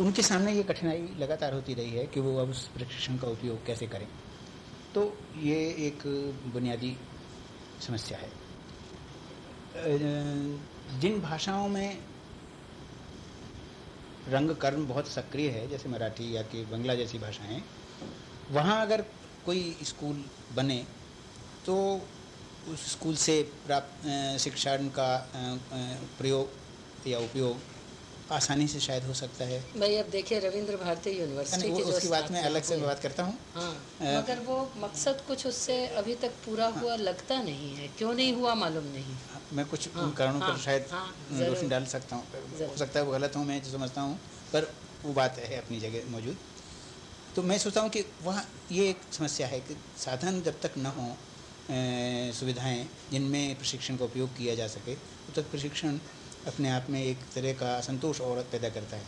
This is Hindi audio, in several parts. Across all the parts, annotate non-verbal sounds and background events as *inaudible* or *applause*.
उनके सामने ये कठिनाई लगातार होती रही है कि वो अब उस प्रशिक्षण का उपयोग कैसे करें। तो ये एक बुनियादी समस्या है। जिन भाषाओं में रंग कर्म बहुत सक्रिय है, जैसे मराठी या कि बंगला जैसी भाषाएँ, वहाँ अगर कोई स्कूल बने तो उस स्कूल से प्राप्त शिक्षण का प्रयोग या उपयोग आसानी से शायद हो सकता है। भाई अब देखिए रविंद्र भारती यूनिवर्सिटी की उसकी बात में अलग से बात करता हूँ। हाँ, मगर वो मकसद कुछ उससे अभी तक पूरा हाँ, हुआ लगता नहीं है। क्यों नहीं हुआ मालूम नहीं। मैं कुछ हाँ, कारणों हाँ, पर शायद हाँ, रोशनी डाल सकता हूँ हो सकता है वो गलत हूँ मैं जो समझता हूँ पर वो बात है अपनी जगह मौजूद। तो मैं सोचता हूँ कि वहाँ ये एक समस्या है कि साधन जब तक न हो सुविधाएँ जिनमें प्रशिक्षण का उपयोग किया जा सके तब तक प्रशिक्षण अपने आप में एक तरह का असंतोष और पैदा करता है।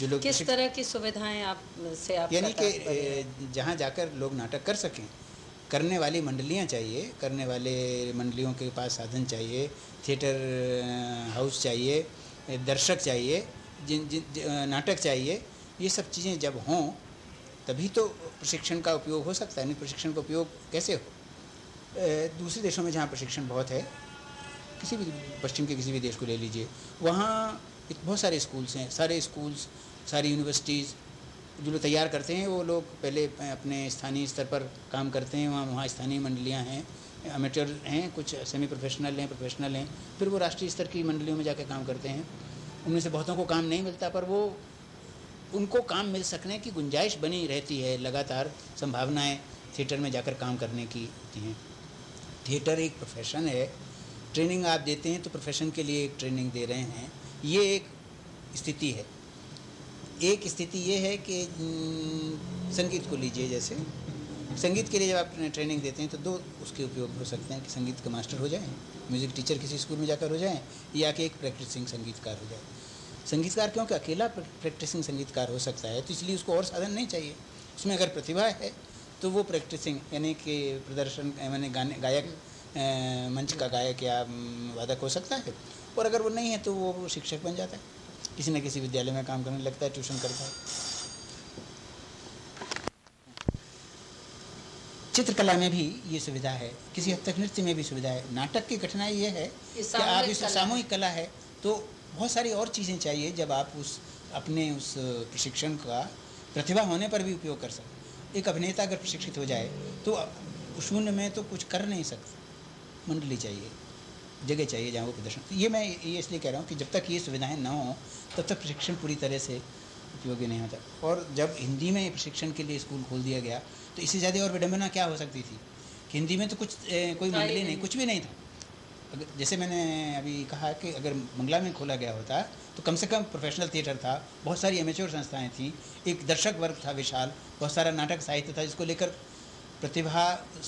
जो लोग किस तरह की सुविधाएँ आप से आप यानी कि जहाँ जाकर लोग नाटक कर सकें करने वाली मंडलियाँ चाहिए करने वाले मंडलियों के पास साधन चाहिए थिएटर हाउस चाहिए दर्शक चाहिए जिन जिन नाटक चाहिए ये सब चीज़ें जब हों तभी तो प्रशिक्षण का उपयोग हो सकता है नहीं प्रशिक्षण का उपयोग कैसे हो? दूसरे देशों में जहाँ प्रशिक्षण बहुत है किसी भी पश्चिम के किसी भी देश को ले लीजिए, वहाँ बहुत सारे स्कूल्स हैं, सारे स्कूल्स सारी यूनिवर्सिटीज़ जो लोग तैयार करते हैं, वो लोग पहले अपने स्थानीय स्तर पर काम करते हैं, वहाँ वहाँ स्थानीय मंडलियाँ हैं अमेटर हैं, कुछ सेमी प्रोफेशनल हैं प्रोफेशनल हैं, फिर वो राष्ट्रीय स्तर की मंडलियों में जाकर काम करते हैं। उनमें से बहुतों को काम नहीं मिलता, पर वो, उनको काम मिल सकने की गुंजाइश बनी रहती है, लगातार संभावनाएँ थिएटर में जाकर काम करने की होती हैं। थिएटर एक प्रोफेशन है ट्रेनिंग आप देते हैं तो प्रोफेशन के लिए एक ट्रेनिंग दे रहे हैं। ये एक स्थिति है। एक स्थिति ये है कि संगीत को लीजिए जैसे। संगीत के लिए जब आप ट्रेनिंग देते हैं तो दो उसके उपयोग हो सकते हैं कि संगीत का मास्टर हो जाए म्यूज़िक टीचर किसी स्कूल में जाकर हो जाए, या कि एक प्रैक्टिसिंग संगीतकार हो जाए। संगीतकार क्योंकि अकेला प्रैक्टिसिंग संगीतकार हो सकता है तो इसलिए उसको और साधन नहीं चाहिए। उसमें अगर प्रतिभा है तो वो प्रैक्टिसिंग यानी कि प्रदर्शन मैंने गाने, गायक मंच का गायक या वादक हो सकता है। और अगर वो नहीं है तो वो शिक्षक बन जाता है। किसी न किसी विद्यालय में काम करने लगता है ट्यूशन करता है। चित्रकला में भी ये सुविधा है। किसी हद तक नृत्य में भी सुविधा है। नाटक की कठिनाई ये है कि आप इस सामूहिक कला है तो बहुत सारी और चीज़ें चाहिए जब आप उस अपने उस प्रशिक्षण का प्रतिभा होने पर भी उपयोग कर सकते एक अभिनेता अगर प्रशिक्षित हो जाए तो शून्य में तो कुछ कर नहीं सकते। मंडली चाहिए जगह चाहिए जहाँ वो प्रदर्शन तो ये मैं ये इसलिए कह रहा हूँ कि जब तक ये सुविधाएँ ना हों तब तक प्रशिक्षण पूरी तरह से उपयोगी नहीं होता। और जब हिंदी में प्रशिक्षण के लिए स्कूल खोल दिया गया तो इससे ज़्यादा और विडम्बना क्या हो सकती थी? कि हिंदी में तो कुछ ए, कोई मंडली नहीं कुछ भी नहीं था। अगर जैसे मैंने अभी कहा कि अगर मंगला में खोला गया होता तो कम से कम प्रोफेशनल थिएटर था बहुत सारी एमेच्योर संस्थाएँ थी एक दर्शक वर्ग था विशाल बहुत सारा नाटक साहित्य था जिसको लेकर प्रतिभा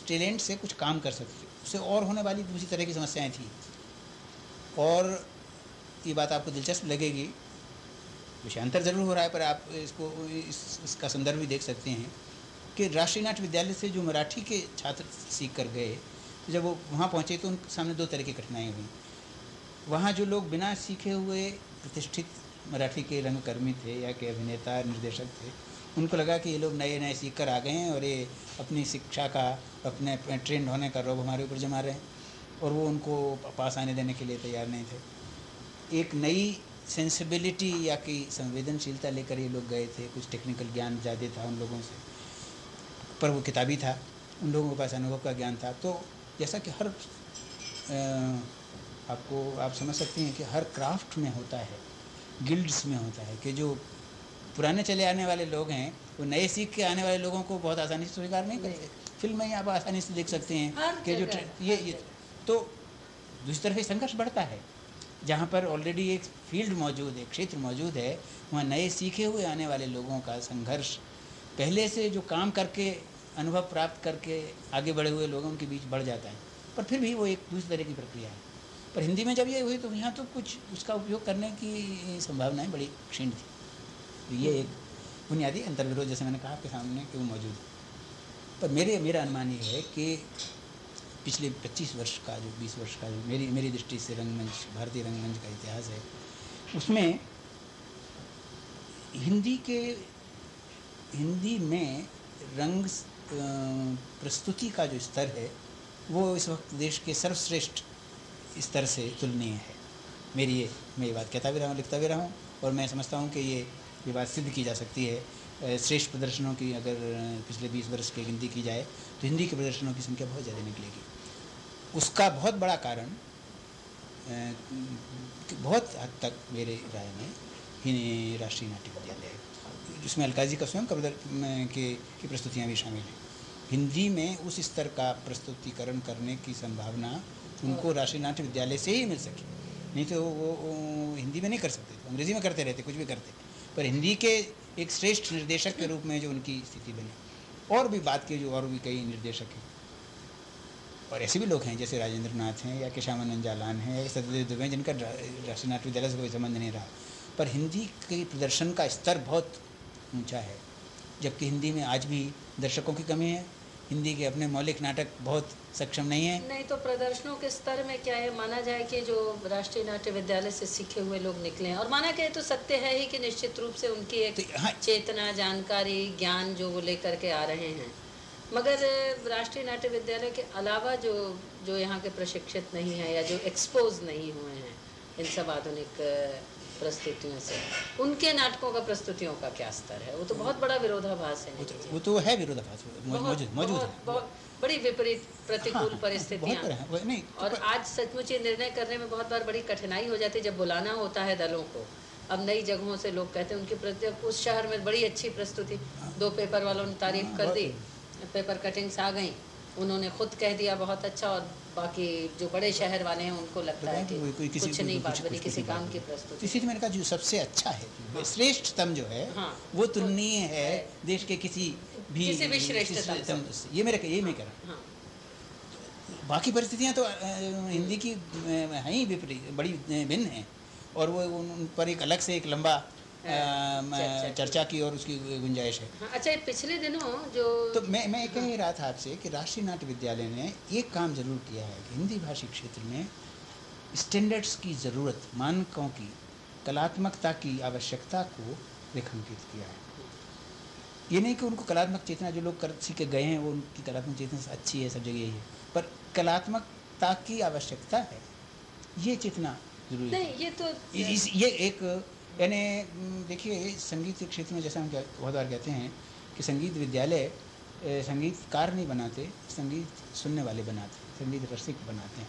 टैलेंट से कुछ काम कर सकती उससे और होने वाली दूसरी तरह की समस्याएँ थी। और ये बात आपको दिलचस्प लगेगी। विषयांतर ज़रूर हो रहा है पर आप इसको इस, इसका संदर्भ भी देख सकते हैं कि राष्ट्रीय नाट्य विद्यालय से जो मराठी के छात्र सीख कर गए जब वो वहाँ पहुँचे तो उनके सामने दो तरह की कठिनाई हुई। वहाँ जो लोग बिना सीखे हुए प्रतिष्ठित मराठी के रंगकर्मी थे या के अभिनेता निर्देशक थे उनको लगा कि ये लोग नए नए सीख कर आ गए हैं और ये अपनी शिक्षा का, अपने ट्रेंड होने का रोब हमारे ऊपर जमा रहे हैं। और वो उनको पास आने देने के लिए तैयार नहीं थे। एक नई सेंसिबिलिटी या कि संवेदनशीलता लेकर ये लोग गए थे। कुछ टेक्निकल ज्ञान ज़्यादा था उन लोगों से। पर वो किताबी था। उन लोगों के पास अनुभव का ज्ञान था। तो जैसा कि हर आपको आप समझ सकते हैं कि हर क्राफ्ट में होता है। गिल्ड्स में होता है कि जो पुराने चले आने वाले लोग हैं वो नए सीख के आने वाले लोगों को बहुत आसानी से स्वीकार नहीं करेंगे फ़िल्म में आप आसानी से देख सकते हैं कि जो ये, ये तो दूसरी तरफ़ संघर्ष बढ़ता है जहाँ पर ऑलरेडी एक फ़ील्ड मौजूद है क्षेत्र मौजूद है वहाँ नए सीखे हुए आने वाले लोगों का संघर्ष पहले से जो काम करके अनुभव प्राप्त करके आगे बढ़े हुए लोगों के बीच बढ़ जाता है पर फिर भी वो एक दूसरी तरह की प्रक्रिया है। पर हिंदी में जब ये हुई तो यहाँ तो कुछ उसका उपयोग करने की संभावनाएँ बड़ी क्षीण थी। तो ये एक बुनियादी अंतर्विरोध, जैसे मैंने कहा आपके सामने कि वो मौजूद है। पर मेरे, मेरा अनुमान ये है कि पिछले 25 वर्ष का जो 20 वर्ष का जो मेरी मेरी दृष्टि से रंगमंच, भारतीय रंगमंच का इतिहास है, उसमें हिंदी के, हिंदी में रंग प्रस्तुति का जो स्तर है, वो इस वक्त देश के सर्वश्रेष्ठ स्तर से तुलनीय है। मेरी ये, मैं ये बात कहता भी रहा हूँ, लिखता भी रहा हूँ, और मैं समझता हूँ कि ये ये बात सिद्ध की जा सकती है। श्रेष्ठ प्रदर्शनों की अगर पिछले 20 वर्ष की गिनती की जाए तो हिंदी के प्रदर्शनों की संख्या बहुत ज़्यादा निकलेगी। उसका बहुत बड़ा कारण बहुत हद तक मेरे राय में राष्ट्रीय नाट्य विद्यालय है। जिसमें अलकाजी का स्वयं का के की प्रस्तुतियाँ भी शामिल हैं। हिंदी में उस स्तर का प्रस्तुतिकरण करने की संभावना उनको राष्ट्रीय नाट्य विद्यालय से ही मिल सके। नहीं तो वो, वो हिंदी में नहीं कर सकते। अंग्रेज़ी में करते रहते कुछ भी करते। पर हिंदी के एक श्रेष्ठ निर्देशक के रूप में जो उनकी स्थिति बनी। और भी बात की जो और भी कई निर्देशक हैं। और ऐसे भी लोग हैं, जैसे राजेंद्र नाथ हैं या किशामानंद जालान हैं या सत्यदेव दुबे हैं, जिनका राष्ट्रीय नाट्य विद्यालय से कोई संबंध नहीं रहा। पर हिंदी के प्रदर्शन का स्तर बहुत ऊँचा है, जबकि हिंदी में आज भी दर्शकों की कमी है। हिंदी के अपने मौलिक नाटक बहुत सक्षम नहीं है। नहीं तो प्रदर्शनों के स्तर में क्या है? माना जाए कि जो राष्ट्रीय नाट्य विद्यालय से सीखे हुए लोग निकले हैं। और माना गया तो सत्य है ही कि निश्चित रूप से उनकी एक तो, हाँ, चेतना जानकारी ज्ञान जो वो लेकर के आ रहे हैं। मगर राष्ट्रीय नाट्य विद्यालय के अलावा जो जो यहाँ के प्रशिक्षित नहीं है या जो एक्सपोज नहीं हुए हैं इन सब आधुनिक प्रस्तुतियों से। उनके नाटकों का प्रस्तुतियों का क्या स्तर है? वो तो बहुत बड़ा विरोधाभास है वो तो, वो तो है विरोधाभास मौजूद मौजूद बड़ी विपरीत प्रतिकूल हाँ, परिस्थितियाँ। और आज सचमुच ये निर्णय करने में बहुत बार बड़ी कठिनाई हो जाती है जब बुलाना होता है दलों को। अब नई जगहों से लोग कहते हैं उनकी प्रति उस शहर में बड़ी अच्छी प्रस्तुति। दो पेपर वालों ने तारीफ़ कर दी पेपर कटिंग्स आ गई। उन्होंने खुद कह दिया बहुत अच्छा और बाकी जो बड़े शहर वाले हैं उनको लगता है कि कोई किसी कुछ नहीं बात बनी किसी काम की प्रस्तुति इसी मैंने कहा जो सबसे अच्छा है हाँ। श्रेष्ठतम जो है हाँ, वो तुलनीय है देश के किसी भी किसी भी श्रेष्ठतम ये मेरे ये मैं कह रहा हाँ। बाकी परिस्थितियाँ तो हिंदी की हैं ही विपरीत बड़ी भिन्न हैं। और वो उन पर एक अलग से एक लंबा चर्चा की और उसकी गुंजाइश है। हाँ, अच्छा पिछले दिनों जो तो मैं मैं कह ही रहा था आपसे कि राष्ट्रीय नाट्य विद्यालय ने एक काम ज़रूर किया है कि हिंदी भाषी क्षेत्र में स्टैंडर्ड्स की ज़रूरत मानकों की कलात्मकता की आवश्यकता को रेखांकित किया है। ये नहीं कि उनको कलात्मक चेतना जो लोग कर सीखे गए हैं वो उनकी कलात्मक चेतना अच्छी है सब जगह यही है। पर कलात्मकता की आवश्यकता है ये चेतना ज़रूरी नहीं ये तो इस ये एक यानी देखिए संगीत क्षेत्र में जैसा हम बहुत बार कहते हैं कि संगीत विद्यालय संगीतकार नहीं बनाते, संगीत सुनने वाले बनाते, संगीत रसिक बनाते हैं।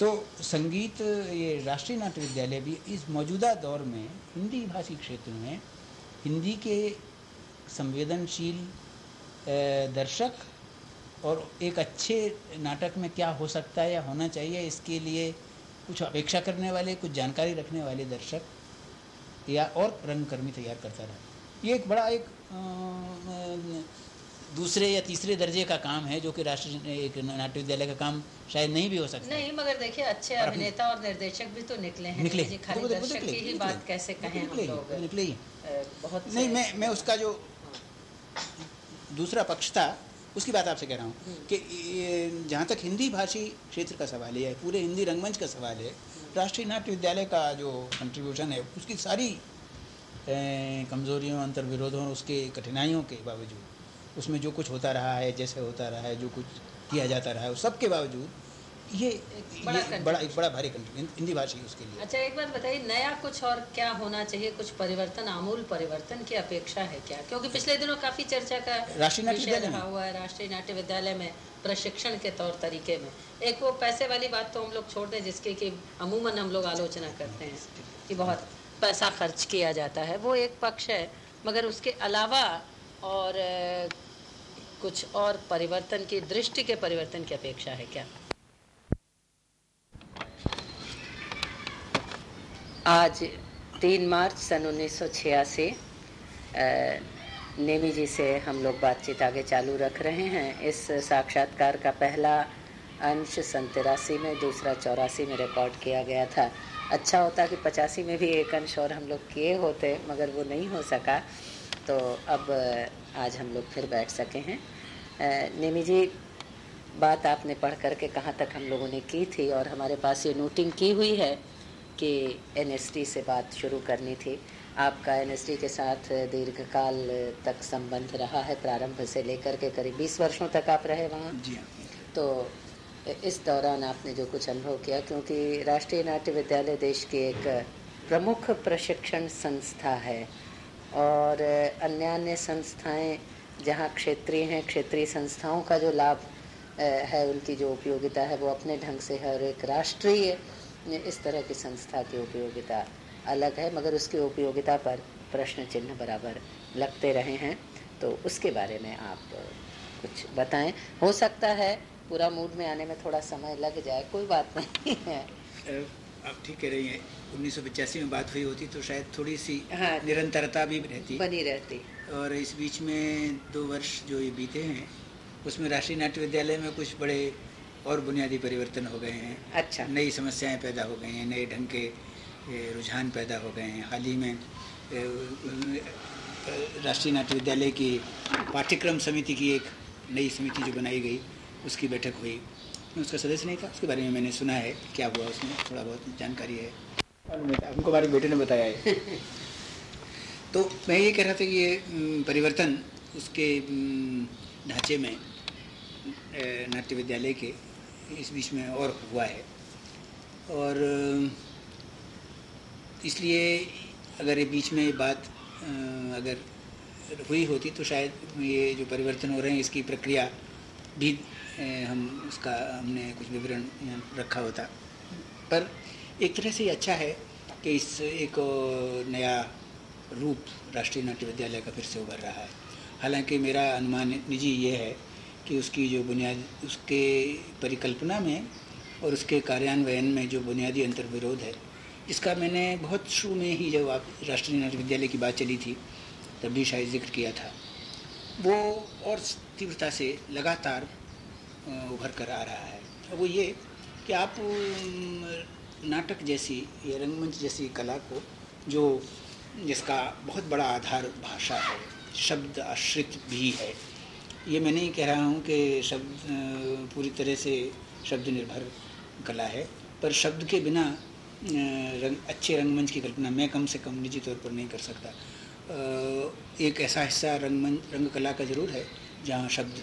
तो संगीत, ये राष्ट्रीय नाट्य विद्यालय भी इस मौजूदा दौर में, हिंदी भाषी क्षेत्र में, हिंदी के संवेदनशील दर्शक और एक अच्छे नाटक में क्या हो सकता है या होना चाहिए, इसके लिए कुछ अपेक्षा करने वाले, कुछ जानकारी रखने वाले दर्शक या और रंगकर्मी तैयार करता रहा। ये एक बड़ा एक दूसरे या तीसरे दर्जे का काम है जो कि राष्ट्रीय एक नाट्य विद्यालय का काम शायद नहीं भी हो सकता। नहीं मगर देखिए अच्छे अभिनेता और निर्देशक भी तो निकले हैं। निकले। खाली तो दर्शक की ही बात कैसे कहें हम लोग? निकले ही। बहुत नहीं मैं मैं उसका जो दूसरा पक्ष था उसकी बात आपसे कह रहा हूँ हम्म। कि जहाँ तक हिंदी भाषी क्षेत्र का सवाल है पूरे हिंदी रंगमंच का सवाल है राष्ट्रीय नाट्य विद्यालय का जो कंट्रीब्यूशन है उसकी सारी कमज़ोरियों अंतर विरोधों और उसके कठिनाइयों के बावजूद उसमें जो कुछ होता रहा है जैसे होता रहा है जो कुछ किया जाता रहा है उस सब के बावजूद ये बड़ा ये बड़ा एक बड़ा भारी हिंदी भाषा उसके लिए। अच्छा एक बात बताइए नया कुछ और क्या होना चाहिए कुछ परिवर्तन आमूल परिवर्तन की अपेक्षा है क्या? क्योंकि पिछले दिनों काफ़ी चर्चा का राष्ट्रीय नाट्य रहा हुआ है राष्ट्रीय नाट्य विद्यालय में। प्रशिक्षण के तौर तरीके में। एक वो पैसे वाली बात तो हम लोग छोड़ दें जिसकी कि अमूमन हम लोग आलोचना करते हैं कि बहुत पैसा खर्च किया जाता है। वो एक पक्ष है, मगर उसके अलावा और कुछ और परिवर्तन की दृष्टि के परिवर्तन की अपेक्षा है क्या? आज तीन मार्च सन उन्नीस सौ छियासी नेमी जी से हम लोग बातचीत आगे चालू रख रहे हैं। इस साक्षात्कार का पहला अंश सन तिरासी में, दूसरा चौरासी में रिकॉर्ड किया गया था। अच्छा होता कि पचासी में भी एक अंश और हम लोग किए होते, मगर वो नहीं हो सका। तो अब आज हम लोग फिर बैठ सके हैं। नेमी जी, बात आपने पढ़ करके कहाँ तक हम लोगों ने की थी? और हमारे पास ये नोटिंग की हुई है कि एनएसटी से बात शुरू करनी थी। आपका एन के साथ दीर्घकाल तक संबंध रहा है प्रारंभ से लेकर के करीब 20 वर्षों तक आप रहे वहाँ। जी हाँ। तो इस दौरान आपने जो कुछ अनुभव किया क्योंकि राष्ट्रीय नाट्य विद्यालय देश की एक प्रमुख प्रशिक्षण संस्था है और अन्य अन्य संस्थाएँ जहाँ क्षेत्रीय हैं क्षेत्रीय संस्थाओं का जो लाभ है उनकी जो उपयोगिता है वो अपने ढंग से है और एक राष्ट्रीय इस तरह की संस्था की उपयोगिता अलग है मगर उसकी उपयोगिता पर प्रश्न चिन्ह बराबर लगते रहे हैं। तो उसके बारे में आप कुछ बताएँ। हो सकता है पूरा मूड में आने में थोड़ा समय लग जाए कोई बात नहीं है। आप ठीक कह रही हैं। उन्नीस सौ पचासी में बात हुई होती तो शायद थोड़ी सी हाँ, निरंतरता भी रहती। बनी रहती। और इस बीच में दो वर्ष जो ये बीते हैं उसमें राष्ट्रीय नाट्य विद्यालय में कुछ बड़े और बुनियादी परिवर्तन हो गए हैं। अच्छा। नई समस्याएँ पैदा हो गई हैं नए ढंग के रुझान पैदा हो गए हैं। हाल ही में राष्ट्रीय नाट्य विद्यालय की पाठ्यक्रम समिति की एक नई समिति जो बनाई गई उसकी बैठक हुई। मैं उसका सदस्य नहीं था उसके बारे में मैंने सुना है क्या हुआ उसमें थोड़ा बहुत जानकारी है। हमको हमारे बेटे ने बताया है। *laughs* तो मैं ये कह रहा था कि ये परिवर्तन उसके ढांचे में नाट्य विद्यालय के इस बीच में और हुआ है। और इसलिए अगर ये बीच में ये बात अगर हुई होती तो शायद ये जो परिवर्तन हो रहे हैं, इसकी प्रक्रिया भी हम उसका, हमने कुछ विवरण रखा होता। पर एक तरह से ये अच्छा है कि इस एक नया रूप राष्ट्रीय नाट्य विद्यालय का फिर से उभर रहा है। हालाँकि मेरा अनुमान निजी ये है कि उसकी जो बुनियाद, उसके परिकल्पना में और उसके कार्यान्वयन में जो बुनियादी अंतर्विरोध है इसका मैंने बहुत शुरू में ही जब आप राष्ट्रीय नाट्य विद्यालय की बात चली थी, तब भी शायद ज़िक्र किया था। वो और तीव्रता से लगातार उभर कर आ रहा है। वो ये कि आप नाटक जैसी, या रंगमंच जैसी कला को, जो जिसका बहुत बड़ा आधार भाषा है, शब्द आश्रित भी है, ये मैं नहीं कह रहा हूँ कि शब्द पूरी तरह से शब्द निर्भर कला है, पर शब्द के बिना रंग, अच्छे रंगमंच की कल्पना मैं कम से कम निजी तौर पर नहीं कर सकता। एक ऐसा हिस्सा रंगमंच रंग कला का ज़रूर है, जहाँ शब्द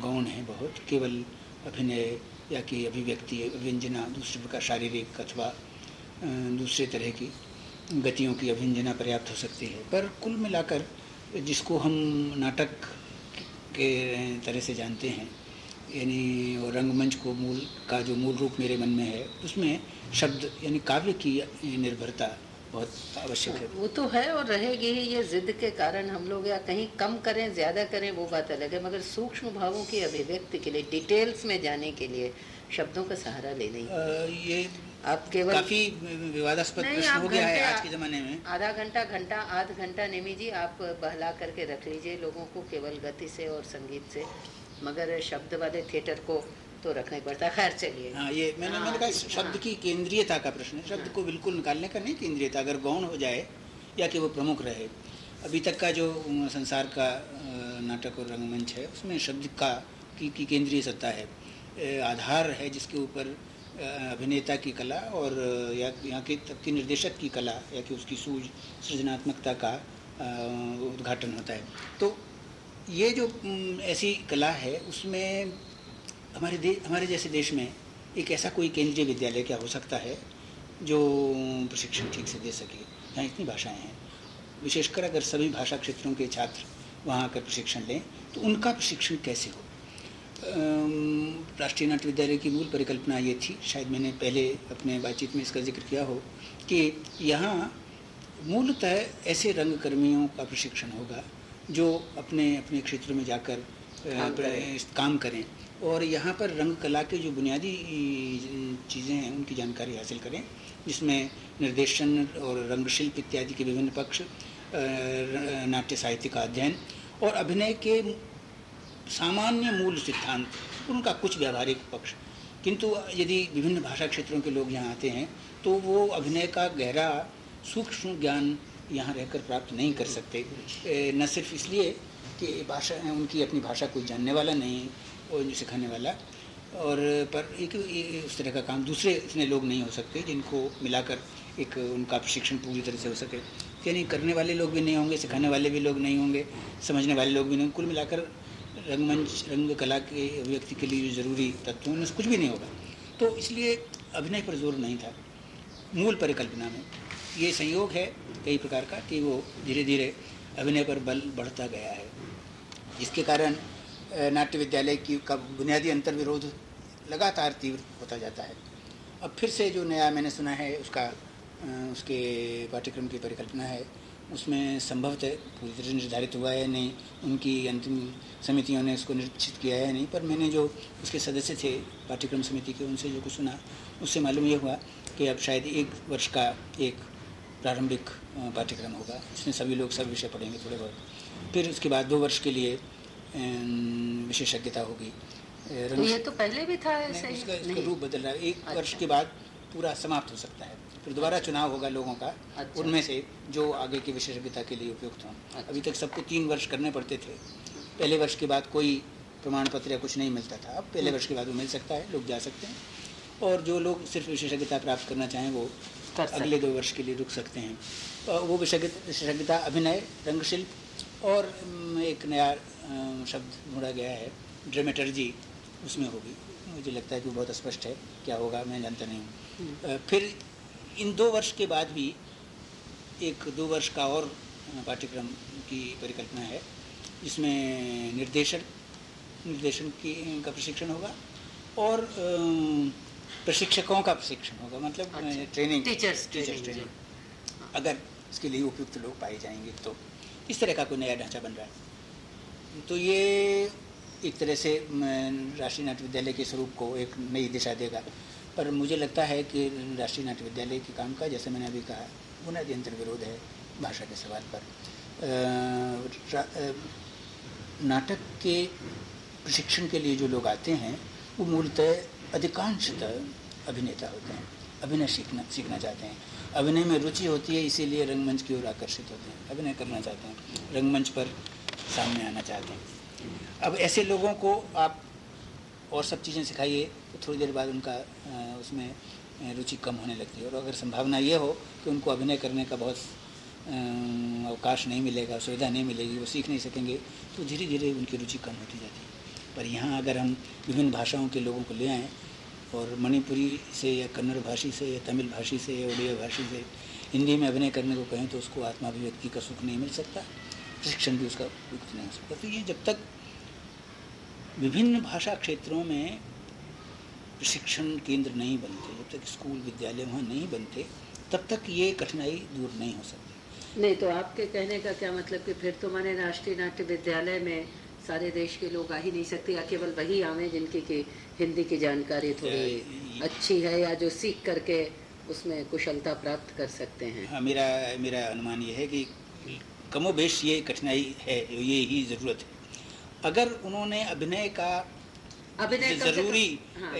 गौण है बहुत, केवल अभिनय या कि अभिव्यक्ति व्यंजना दूसरे प्रकार शारीरिक अथवा दूसरे तरह की गतियों की अभिव्यंजना पर्याप्त हो सकती है। पर कुल मिलाकर जिसको हम नाटक के तरह से जानते हैं यानी रंगमंच को मूल का जो मूल रूप मेरे मन में है उसमें शब्द यानी काव्य की निर्भरता बहुत आवश्यक है। वो तो है और रहेगी ही ये जिद के कारण हम लोग या कहीं कम करें ज़्यादा करें वो बात अलग है। मगर सूक्ष्म भावों की अभिव्यक्ति के लिए डिटेल्स में जाने के लिए शब्दों का सहारा लेना ही। ये आप केवल काफ़ी विवादास्पद प्रश्न हो गया है आज के जमाने में। आधा घंटा घंटा आध घंटा नेमी जी आप बहला करके रख लीजिए लोगों को केवल गति से और संगीत से। मगर शब्द वाले थिएटर को तो रखना ही पड़ता खैर चलिए। हाँ ये मैंने हाँ, मैंने कहा शब्द हाँ। की केंद्रीयता का प्रश्न है। शब्द हाँ। को बिल्कुल निकालने का नहीं केंद्रीयता। अगर गौण हो जाए या कि वो प्रमुख रहे। अभी तक का जो संसार का नाटक और रंगमंच है उसमें शब्द का की, की केंद्रीय सत्ता है। आधार है जिसके ऊपर अभिनेता की कला और या यहाँ की तब की निर्देशक की कला या कि उसकी सूझ सृजनात्मकता का उद्घाटन होता है। तो ये जो ऐसी कला है, उसमें हमारे दे, हमारे जैसे देश में एक ऐसा कोई केंद्रीय विद्यालय क्या हो सकता है, जो प्रशिक्षण ठीक से दे सके? यहाँ इतनी भाषाएँ हैं। विशेषकर अगर सभी भाषा क्षेत्रों के छात्र वहाँ आकर प्रशिक्षण लें तो उनका प्रशिक्षण कैसे हो? राष्ट्रीय नाट्य विद्यालय की मूल परिकल्पना ये थी, शायद मैंने पहले अपने बातचीत में इसका ज़िक्र किया हो, कि यहाँ मूलतः ऐसे रंगकर्मियों का प्रशिक्षण होगा जो अपने अपने क्षेत्र में जाकर काम करें। और यहाँ पर रंग कला के जो बुनियादी चीज़ें हैं उनकी जानकारी हासिल करें जिसमें निर्देशन और रंगशिल्प इत्यादि के विभिन्न पक्ष नाट्य साहित्य का अध्ययन और अभिनय के सामान्य मूल सिद्धांत उनका कुछ व्यावहारिक पक्ष। किंतु यदि विभिन्न भाषा क्षेत्रों के लोग यहाँ आते हैं तो वो अभिनय का गहरा सूक्ष्म ज्ञान यहाँ रहकर प्राप्त नहीं कर सकते। न सिर्फ़ इसलिए कि भाषा, उनकी अपनी भाषा कोई जानने वाला नहीं और सिखाने वाला। और, पर एक उस तरह का काम दूसरे इतने लोग नहीं हो सकते जिनको मिलाकर एक उनका प्रशिक्षण पूरी तरह से हो सके। यानी करने वाले लोग भी नहीं होंगे, सिखाने वाले भी लोग नहीं होंगे, समझने वाले लोग भी नहीं कुल मिलाकर रंगमंच, रंग कला के व्यक्ति के लिए जो ज़रूरी तत्व उनमें कुछ भी नहीं होगा। तो इसलिए अभिनय पर ज़ोर नहीं था। मूल परिकल्पना में ये संयोग है कई प्रकार का कि वो धीरे धीरे अभिनय पर बल बढ़ता गया है। जिसके कारण नाट्य विद्यालय की का बुनियादी अंतर विरोध लगातार तीव्र होता जाता है। अब फिर से जो नया मैंने सुना है, उसका उसके पाठ्यक्रम की परिकल्पना है, उसमें संभवतः पूरी तरह निर्धारित हुआ है नहीं, उनकी अंतिम समितियों ने उसको निरीक्षित किया है नहीं, पर मैंने जो उसके सदस्य थे, पाठ्यक्रम समिति के, उनसे जो कुछ सुना, उससे मालूम ये हुआ कि अब शायद एक वर्ष का एक प्रारंभिक पाठ्यक्रम होगा जिसमें सभी लोग सब विषय पढ़ेंगे थोड़े बहुत फिर उसके बाद दो वर्ष के लिए विशेषज्ञता होगी। तो ये तो पहले भी था ऐसे उसका, उसका रूप बदल रहा है। एक अच्छा। वर्ष के बाद पूरा समाप्त हो सकता है। फिर दोबारा चुनाव होगा लोगों का अच्छा। उनमें से जो आगे की विशेषज्ञता के लिए उपयुक्त हों। अच्छा। अभी तक सबको तीन वर्ष करने पड़ते थे। पहले वर्ष के बाद कोई प्रमाण पत्र या कुछ नहीं मिलता था। अब पहले वर्ष के बाद वो मिल सकता है लोग जा सकते हैं। और जो लोग सिर्फ़ विशेषज्ञता प्राप्त करना चाहें वो अगले दो वर्ष के लिए रुक सकते हैं। वो विशेषज्ञता अभिनय रंगशिल्प और एक नया शब्द ढूंढा गया है। ड्रामेटर्जी उसमें होगी। मुझे लगता है कि बहुत स्पष्ट है। क्या होगा मैं जानता नहीं हूँ। हम्म। फिर इन दो वर्ष के बाद भी एक दो वर्ष का और पाठ्यक्रम की परिकल्पना है जिसमें निर्देशन निर्देशन की का प्रशिक्षण होगा। और प्रशिक्षकों का प्रशिक्षण होगा मतलब अच्छा। ट्रेनिंग टीचर्स टीचर्स ट्रेनिंग अगर इसके लिए उपयुक्त लोग पाए जाएँगे तो इस तरह का कोई नया ढांचा बन रहा है। तो ये एक तरह से राष्ट्रीय नाट्य विद्यालय के स्वरूप को एक नई दिशा देगा। पर मुझे लगता है कि राष्ट्रीय नाट्य विद्यालय के काम का जैसे मैंने अभी कहा बुनियादी अंतर विरोध है भाषा के सवाल पर। नाटक के प्रशिक्षण के लिए जो लोग आते हैं वो मूलतः अधिकांशतः अभिनेता होते हैं, अभिनय सीखना सीखना चाहते हैं। अभिनय में रुचि होती है, इसीलिए रंगमंच की ओर आकर्षित होते हैं, अभिनय करना चाहते हैं, रंगमंच पर सामने आना चाहते हैं। अब ऐसे लोगों को आप और सब चीज़ें सिखाइए तो थोड़ी देर बाद उनका उसमें रुचि कम होने लगती है। और अगर संभावना ये हो कि उनको अभिनय करने का बहुत अवकाश नहीं मिलेगा, सुविधा नहीं मिलेगी, वो सीख नहीं सकेंगे तो धीरे धीरे उनकी रुचि कम होती जाती है। पर यहाँ अगर हम विभिन्न भाषाओं के लोगों को ले आएँ, और मणिपुरी से या कन्नड़ भाषी से या तमिल भाषी से या उड़िया भाषी से हिंदी में अभिनय करने को कहें तो उसको आत्माभिव्यक्ति का सुख नहीं मिल सकता, प्रशिक्षण भी उसका उपयुक्त नहीं हो सकता। तो ये जब तक विभिन्न भाषा क्षेत्रों में प्रशिक्षण केंद्र नहीं बनते, जब तक स्कूल, विद्यालय वहाँ नहीं बनते, तब तक ये कठिनाई दूर नहीं हो सकती। नहीं तो आपके कहने का क्या मतलब कि फिर तो मैंने राष्ट्रीय नाट्य विद्यालय में सारे देश के लोग आ ही नहीं सकते या केवल वही आवे जिनकी की हिंदी की जानकारी थोड़ी अच्छी है या जो सीख करके उसमें कुशलता प्राप्त कर सकते हैं। हाँ मेरा मेरा अनुमान ये है कि कमोबेश ये कठिनाई है ये ही ज़रूरत है। अगर उन्होंने अभिनय का अभिनय ज़रूरी हाँ।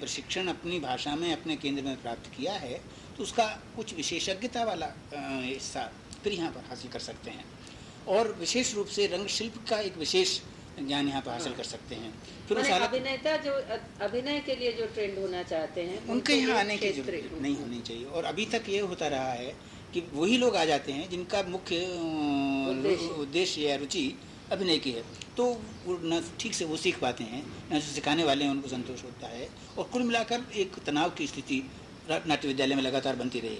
प्रशिक्षण अपनी भाषा में अपने केंद्र में प्राप्त किया है तो उसका कुछ विशेषज्ञता वाला हिस्सा फिर यहाँ पर हासिल कर सकते हैं। और विशेष रूप से रंग शिल्प का एक विशेष ज्ञान यहाँ पर हासिल। कर सकते हैं। फिर उस अभिनेता जो अभिनय के लिए जो ट्रेंड होना चाहते हैं उनके यहाँ आने की ज़रूरत नहीं होनी चाहिए। और अभी तक ये होता रहा है कि वही लोग आ जाते हैं जिनका मुख्य उद्देश्य। या रुचि अभिनय की है। तो न ठीक से वो सीख पाते हैं न जो सिखाने वाले हैं उनको संतोष होता है। और कुल मिलाकर एक तनाव की स्थिति नाट्य विद्यालय में लगातार बनती रही।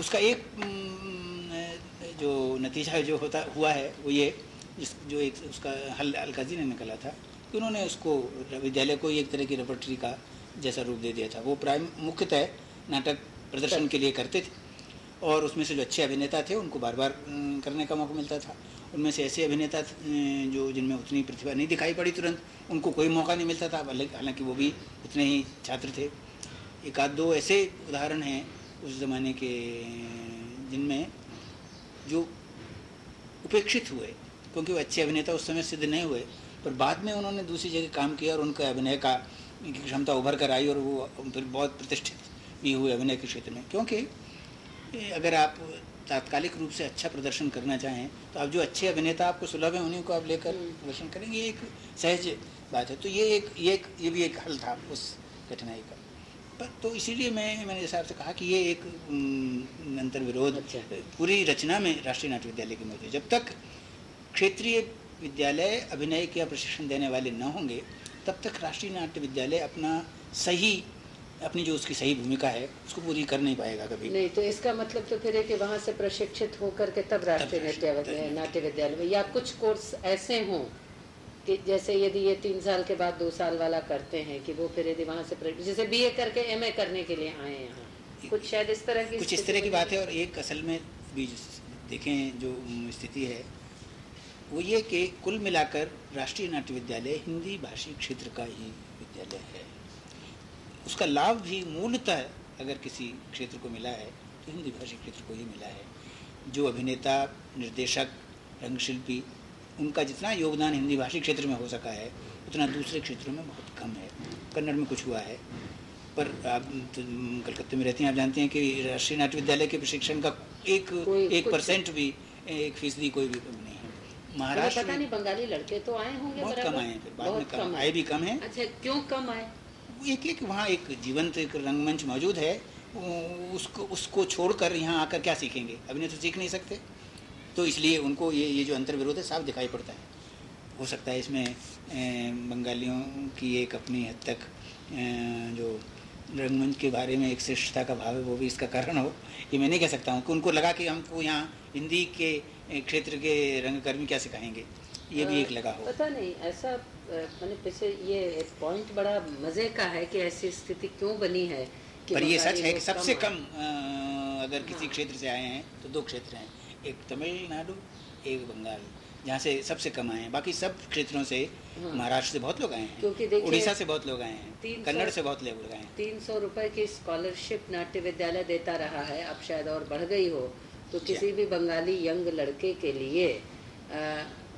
उसका एक जो नतीजा जो होता, हुआ है, वो ये, जिस, जो एक उसका हल अलकाजी ने निकला था, कि उन्होंने उसको विद्यालय को एक तरह की रेपर्टरी का जैसा रूप दे दिया था। वो प्राइम, मुख्यतः नाटक प्रदर्शन के लिए करते थे, और उसमें से जो अच्छे अभिनेता थे, उनको बार बार करने का मौका मिलता था। उनमें से ऐसे अभिनेता जो जिनमें उतनी प्रतिभा नहीं दिखाई पड़ी तुरंत, उनको कोई मौका नहीं मिलता था हालाँकि वो भी उतने ही छात्र थे। एक आध दो ऐसे उदाहरण हैं, उस ज़माने के, जिनमें जो उपेक्षित हुए क्योंकि वो अच्छे अभिनेता उस समय सिद्ध नहीं हुए पर बाद में उन्होंने दूसरी जगह काम किया और उनका अभिनय का क्षमता उभर कर आई और वो फिर बहुत प्रतिष्ठित भी हुए अभिनय के क्षेत्र में। क्योंकि अगर आप तात्कालिक रूप से अच्छा प्रदर्शन करना चाहें तो आप जो अच्छे अभिनेता आपको सुलभ हैं उन्हीं को आप लेकर हम्म। प्रदर्शन करेंगे एक सहज बात है। तो ये एक ये एक ये भी एक हल था उस कठिनाई का। पर तो इसीलिए मैं मैंने जैसा आपसे कहा कि ये एक अंतर विरोध अच्छा। पूरी रचना में राष्ट्रीय नाट्य विद्यालय की मौजूद जब तक क्षेत्रीय विद्यालय अभिनय का प्रशिक्षण देने वाले न होंगे तब तक राष्ट्रीय नाट्य विद्यालय अपना सही अपनी जो उसकी सही भूमिका है उसको पूरी कर नहीं पाएगा कभी नहीं तो इसका मतलब तो फिर है कि वहाँ से प्रशिक्षित होकर के तब राष्ट्रीय नाट्य नाट्य विद्यालय में या कुछ कोर्स ऐसे हों कि जैसे यदि ये तीन साल के बाद दो साल वाला करते हैं कि वो फिर यदि वहाँ से जैसे बीए करके एमए करने के लिए आए यहाँ। कुछ शायद इस तरह की कुछ इस तरह की बात है और एक असल में भी देखें जो स्थिति है, वो ये कि कुल मिलाकर राष्ट्रीय नाट्य विद्यालय हिंदी भाषी क्षेत्र का ही विद्यालय है। उसका लाभ भी मूलतः अगर किसी क्षेत्र को मिला है तो हिंदी भाषी क्षेत्र को ही मिला है। जो अभिनेता, निर्देशक, रंगशिल्पी उनका जितना योगदान हिंदी भाषी क्षेत्र में हो सका है उतना दूसरे क्षेत्रों में बहुत कम है। कन्नड़ में कुछ हुआ है। पर आप तो कलकत्ते में रहती हैं आप जानते हैं कि राष्ट्रीय नाट्य विद्यालय के प्रशिक्षण का एक एक परसेंट भी एक फ़ीसदी कोई भी नहीं है। महाराष्ट्र पता नहीं बंगाली लड़के तो आए होंगे बहुत कम आए फिर बाद में कम आए। भी कम है। अच्छा क्यों कम आए? एक एक वहाँ एक जीवंत एक रंगमंच मौजूद है। उसको उसको छोड़कर यहाँ आकर क्या सीखेंगे? अभिनय तो सीख नहीं सकते। तो इसलिए उनको ये ये जो अंतर विरोध है साफ़ दिखाई पड़ता है। हो सकता है इसमें बंगालियों की एक अपनी हद तक जो रंगमंच के बारे में एक श्रेष्ठता का भाव है वो भी इसका कारण हो। ये मैं नहीं कह सकता हूँ कि उनको लगा कि हमको यहाँ हिंदी के क्षेत्र के रंगकर्मी क्या सिखाएँगे। ये भी एक लगा हो। पता नहीं ऐसा मैंने पिछले ये पॉइंट बड़ा मज़े का है कि ऐसी स्थिति क्यों बनी है पर ये सच है कि सबसे कम अगर किसी हाँ। क्षेत्र से आए हैं तो दो क्षेत्र हैं। एक तमिलनाडु एक बंगाल जहाँ से सबसे कम आए हैं। बाकी सब क्षेत्रों से हाँ। महाराष्ट्र से बहुत लोग आए हैं। क्योंकि उड़ीसा से बहुत लोग आए हैं। कन्नड़ से बहुत लोग आए हैं। तीन सौ रुपए की स्कॉलरशिप नाट्य विद्यालय देता रहा है। अब शायद और बढ़ गई हो तो किसी भी बंगाली यंग लड़के के लिए आ,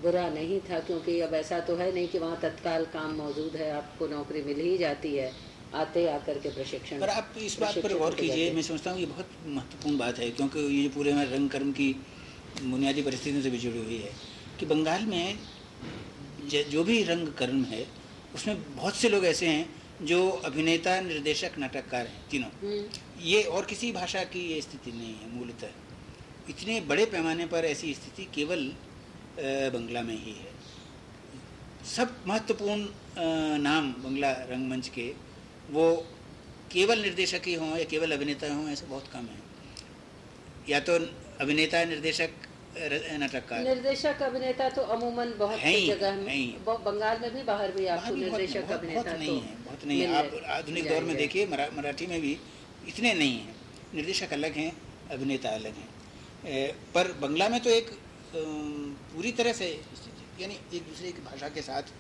बुरा नहीं था क्योंकि अब ऐसा तो है नहीं कि वहाँ तत्काल काम मौजूद है आपको नौकरी मिल ही जाती है। आते आकर के प्रशिक्षण पर आप इस बात पर गौर कीजिए मैं समझता हूँ ये बहुत महत्वपूर्ण बात है क्योंकि ये पूरे में रंग कर्म की बुनियादी परिस्थितियों से भी जुड़ी हुई है कि बंगाल में जो भी रंग कर्म है उसमें बहुत से लोग ऐसे हैं जो अभिनेता निर्देशक नाटककार हैं तीनों। हम्म। ये और किसी भाषा की ये स्थिति नहीं है मूलतः। इतने बड़े पैमाने पर ऐसी स्थिति केवल बंगला में ही है। सब महत्वपूर्ण नाम बंगला रंगमंच के वो केवल निर्देशक ही हों या केवल अभिनेता हों ऐसे बहुत कम है। या तो अभिनेता निर्देशक नाटककार। निर्देशक अभिनेता तो अमूमन बहुत जगह में बंगाल में भी बाहर भी आपको निर्देशक अभिनेता नहीं तो है बहुत नहीं है। आप आधुनिक दौर में देखिए मराठी में भी इतने नहीं हैं। निर्देशक अलग हैं अभिनेता अलग हैं। पर बंगला में तो एक पूरी तरह से यानी एक दूसरे की भाषा के साथ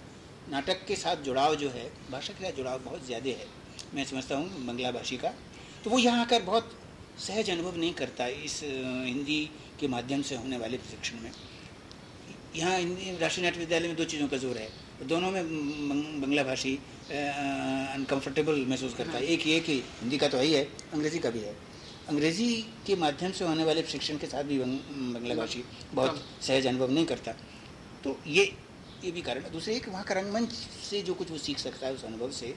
नाटक के साथ जुड़ाव जो है भाषा के साथ जुड़ाव बहुत ज़्यादा है। मैं समझता हूँ बंगला भाषी का। तो वो यहाँ आकर बहुत सहज अनुभव नहीं करता इस हिंदी के माध्यम से होने वाले प्रशिक्षण में। यहाँ राष्ट्रीय नाट्य विद्यालय में दो चीज़ों का ज़ोर है। दोनों में बंगला भाषी अनकम्फर्टेबल महसूस करता है। एक ये कि हिंदी का तो है ही है, अंग्रेज़ी का भी है। अंग्रेज़ी के माध्यम से होने वाले प्रशिक्षण के साथ भी बंगला भाषी बहुत। सहज अनुभव नहीं करता। तो ये ये भी कारण है। दूसरे एक वहाँ का रंगमंच से जो कुछ वो सीख सकता है उस अनुभव से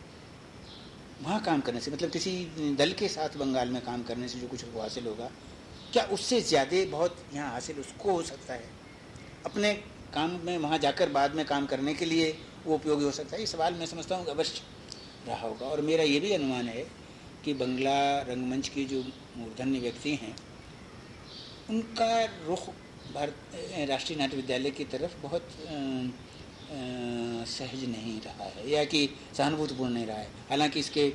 वहाँ काम करने से मतलब किसी दल के साथ बंगाल में काम करने से जो कुछ वो हासिल होगा, क्या उससे ज़्यादा बहुत यहाँ हासिल उसको हो सकता है? अपने काम में, वहाँ जाकर बाद में काम करने के लिए वो उपयोगी हो सकता है? ये सवाल मैं समझता हूँ, अवश्य रहा होगा। और मेरा ये भी अनुमान है कि बंगला रंगमंच के जो मूर्धन्य व्यक्ति हैं, उनका रुख भारत राष्ट्रीय नाट्य विद्यालय की तरफ़ बहुत सहज नहीं रहा है या कि सहानुभूतिपूर्ण नहीं रहा है। हालाँकि इसके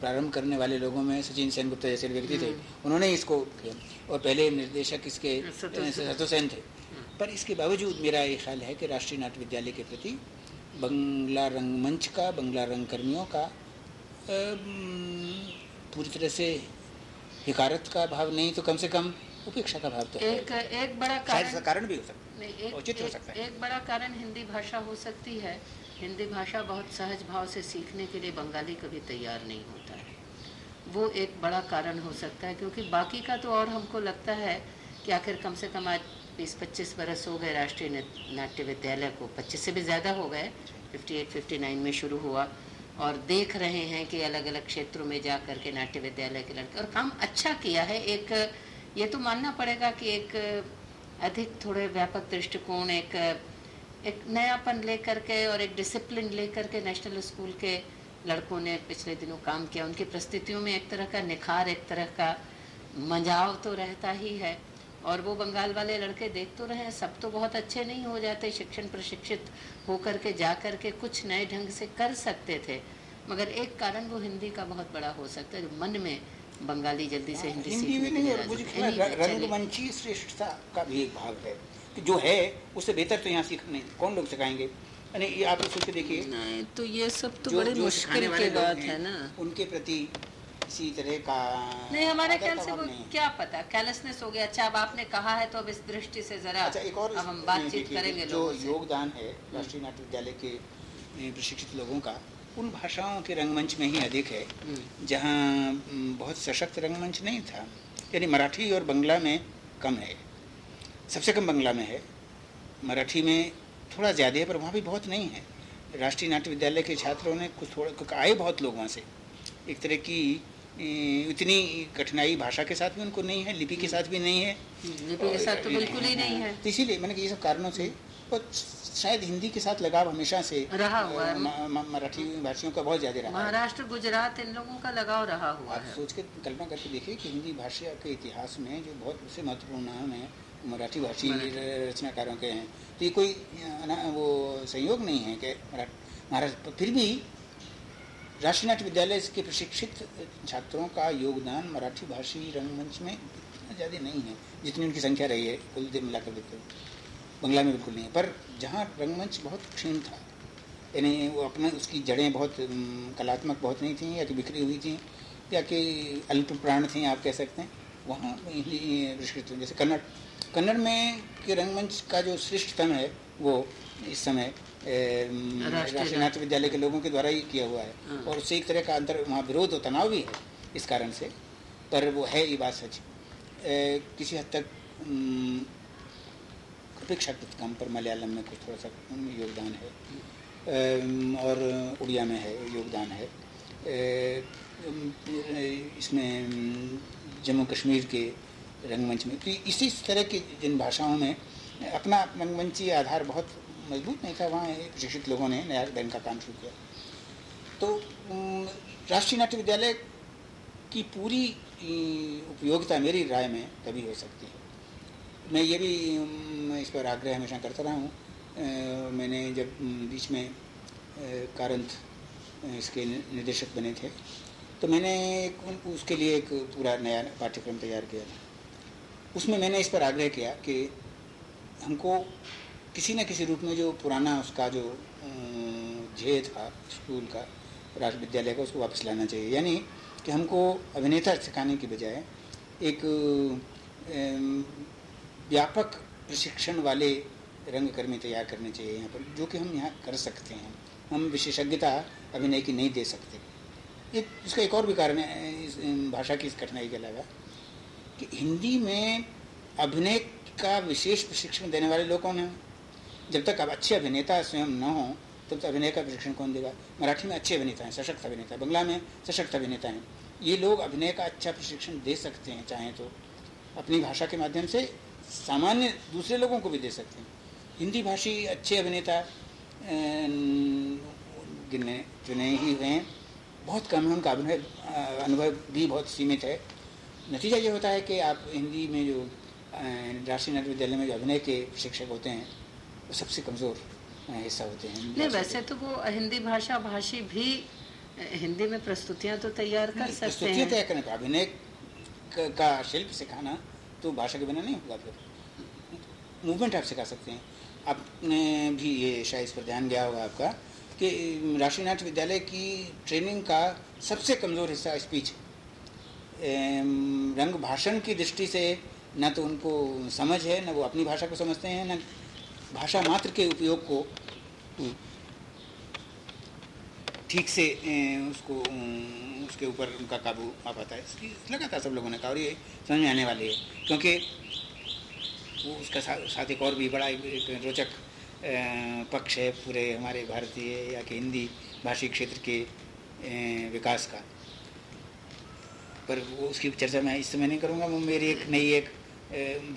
प्रारंभ करने वाले लोगों में सचिन सेन गुप्ता जैसे व्यक्ति थे हम्म। उन्होंने इसको किया। और पहले निर्देशक इसके सतो सेन। थे। पर इसके बावजूद मेरा ये ख्याल है कि राष्ट्रीय नाट्य विद्यालय के प्रति बंगला रंगमंच का बंगला रंगकर्मियों का पूरी तरह से हिकारत का भाव नहीं तो कम से कम उपेक्षा का भाव तो एक एक बड़ा कारण कारण भी हो सकता है। उचित हो सकता है। एक बड़ा कारण हिंदी भाषा हो सकती है। हिंदी भाषा बहुत सहज भाव से सीखने के लिए बंगाली कभी तैयार नहीं होता है। वो एक बड़ा कारण हो सकता है क्योंकि बाकी का तो और हमको लगता है कि आखिर कम से कम आज बीस पच्चीस बरस हो गए राष्ट्रीय नाट्य विद्यालय को। पच्चीस से भी ज़्यादा हो गए। 58 59 में शुरू हुआ और देख रहे हैं कि अलग अलग क्षेत्रों में जा करके नाट्य विद्यालय के लड़के और काम अच्छा किया है। एक ये तो मानना पड़ेगा कि एक अधिक थोड़े व्यापक दृष्टिकोण, एक एक नयापन लेकर के और एक डिसिप्लिन लेकर के नेशनल स्कूल के लड़कों ने पिछले दिनों काम किया। उनकी प्रस्तुतियों में एक तरह का निखार, एक तरह का मजाव तो रहता ही है और वो बंगाल वाले लड़के देख तो रहे हैं, सब तो बहुत अच्छे नहीं हो जाते, शिक्षण प्रशिक्षित होकर के जा कर के कुछ नए ढंग से कर सकते थे, मगर एक कारण वो हिंदी का बहुत बड़ा हो सकता है, जो मन में बंगाली जल्दी से हिंदी नहीं और मुझे रंगमंची श्रेष्ठता का भी एक भाग है। कि जो है उससे बेहतर तो यहाँ सीख नहीं कौन लोग सिखाएँगे? ये आप सोच के देखिए नहीं तो ये सब तो बड़ी मुश्किल की बात है ना। उनके प्रति किसी तरह का नहीं हमारे ख्याल से वो क्या पता कैलसनेस हो गया। अच्छा अब आपने कहा है तो अब इस दृष्टि से जरा अच्छा एक और अब हम बातचीत करेंगे जो योगदान है राष्ट्रीय नाट्य विद्यालय के प्रशिक्षित लोगों का उन भाषाओं के रंगमंच में ही अधिक है हम्म। जहाँ बहुत सशक्त रंगमंच नहीं था यानी मराठी और बंगला में कम है। सबसे कम बंगला में है। मराठी में थोड़ा ज़्यादा है पर वहाँ भी बहुत नहीं है। राष्ट्रीय नाट्य विद्यालय के छात्रों ने कुछ थोड़ा कुछ आए बहुत लोग वहाँ से। एक तरह की इतनी कठिनाई भाषा के साथ भी उनको नहीं है लिपि के साथ भी नहीं है। लिपि के साथ तो बिल्कुल ही नहीं है। इसीलिए मैंने ये सब कारणों से शायद हिंदी के साथ लगाव हमेशा से रहा हुआ है। मराठी भाषियों का बहुत ज़्यादा रहा महाराष्ट्र गुजरात इन लोगों का लगाव रहा हुआ आप है। सोच के कल्पना करके देखिए कि हिंदी भाषा के इतिहास में जो बहुत से महत्वपूर्ण नाम है मराठी भाषी रचनाकारों के हैं तो ये कोई वो संयोग नहीं है कि महाराष्ट्र फिर भी राष्ट्रीय नाट्य विद्यालय के प्रशिक्षित छात्रों का योगदान मराठी भाषी रंगमंच में इतना ज़्यादा नहीं है जितनी उनकी संख्या रही है कुल मिलाकर देखते बंगला में बिल्कुल नहीं है। पर जहाँ रंगमंच बहुत क्षीण था यानी वो अपना उसकी जड़ें बहुत कलात्मक बहुत नहीं थी या कि बिखरी हुई थी या कि अल्प प्राण थी आप कह सकते हैं वहाँ प्रशिक्षित जैसे कन्नड़ कन्नड़ में के रंगमंच का जो श्रेष्ठतम है वो इस समय राष्ट्रीय नाट्य विद्यालय के लोगों के द्वारा ही किया हुआ है। हाँ। और उससे एक तरह का अंतर वहाँ विरोध और तनाव भी है इस कारण से पर वो है ये बात सच। किसी हद तक अपेक्षाकृत कम पर मलयालम में कुछ थोड़ा सा योगदान है। और उड़िया में है, योगदान है। इसमें जम्मू कश्मीर के रंगमंच में तो इसी तरह की जिन भाषाओं में अपना रंगमंची आधार बहुत मज़बूत नहीं था, वहाँ प्रशिक्षित लोगों ने नया ढंग का काम शुरू किया। तो राष्ट्रीय नाट्य विद्यालय की पूरी उपयोगिता मेरी राय में तभी हो सकती है। मैं ये भी मैं इस पर आग्रह हमेशा करता रहा हूँ। मैंने जब बीच में कारंत इसके निर्देशक बने थे तो मैंने एक उसके लिए एक पूरा नया पाठ्यक्रम तैयार किया था। उसमें मैंने इस पर आग्रह किया कि हमको किसी न किसी रूप में जो पुराना उसका जो ध्येय था स्कूल का राष्ट्र विद्यालय का, उसको वापस लाना चाहिए। यानी कि हमको अभिनेता सिखाने की बजाय एक व्यापक प्रशिक्षण वाले रंगकर्मी तैयार करने चाहिए यहाँ पर, जो कि हम यहाँ कर सकते हैं। हम विशेषज्ञता अभिनय की नहीं दे सकते। एक इसका एक और भी कारण है, इस भाषा की इस कठिनाई के अलावा, कि हिंदी में अभिनय का विशेष प्रशिक्षण देने वाले लोग कौन हैं? जब तक अब अच्छे अभिनेता स्वयं न हों, तब तक अभिनय का प्रशिक्षण कौन देगा? मराठी में अच्छे अभिनेता हैं, सशक्त अभिनेता है, बंगला में सशक्त अभिनेता हैं। ये लोग अभिनय का अच्छा प्रशिक्षण दे सकते हैं, चाहें तो। अपनी भाषा के माध्यम से सामान्य दूसरे लोगों को भी दे सकते हैं। हिंदी भाषी अच्छे अभिनेता गिनने चुने ही हुए हैं। बहुत कम है उनका अभिनय अनुभव भी बहुत सीमित है। नतीजा ये होता है कि आप हिंदी में जो राष्ट्रीय नाट्य विद्यालय में जो अभिनय के शिक्षक होते हैं वो सबसे कमज़ोर हिस्सा होते हैं नहीं वैसे तो वो हिंदी भाषा भाषी भी हिंदी में प्रस्तुतियाँ तो तैयार कर सकते हैं। तैयार करने का अभिनय का शिल्प सिखाना तो भाषा के बिना नहीं होगा फिर मूवमेंट आप सिखा सकते हैं। आपने भी ये शायद इस पर ध्यान गया होगा आपका कि राष्ट्रीय नाट्य विद्यालय की ट्रेनिंग का सबसे कमज़ोर हिस्सा स्पीच रंग भाषण की दृष्टि से न तो उनको समझ है, न वो अपनी भाषा को समझते हैं, न भाषा मात्र के उपयोग को ठीक से उसको उसके ऊपर उनका काबू आ पाता है इसकी लगा था सब लोगों ने कहा और ये समझ में आने वाली है क्योंकि वो उसका सा, साथ एक और भी बड़ा एक रोचक पक्ष है पूरे हमारे भारतीय या कि हिंदी भाषी क्षेत्र के विकास का। पर वो उसकी चर्चा मैं इस समय नहीं करूँगा वो मेरी एक नई एक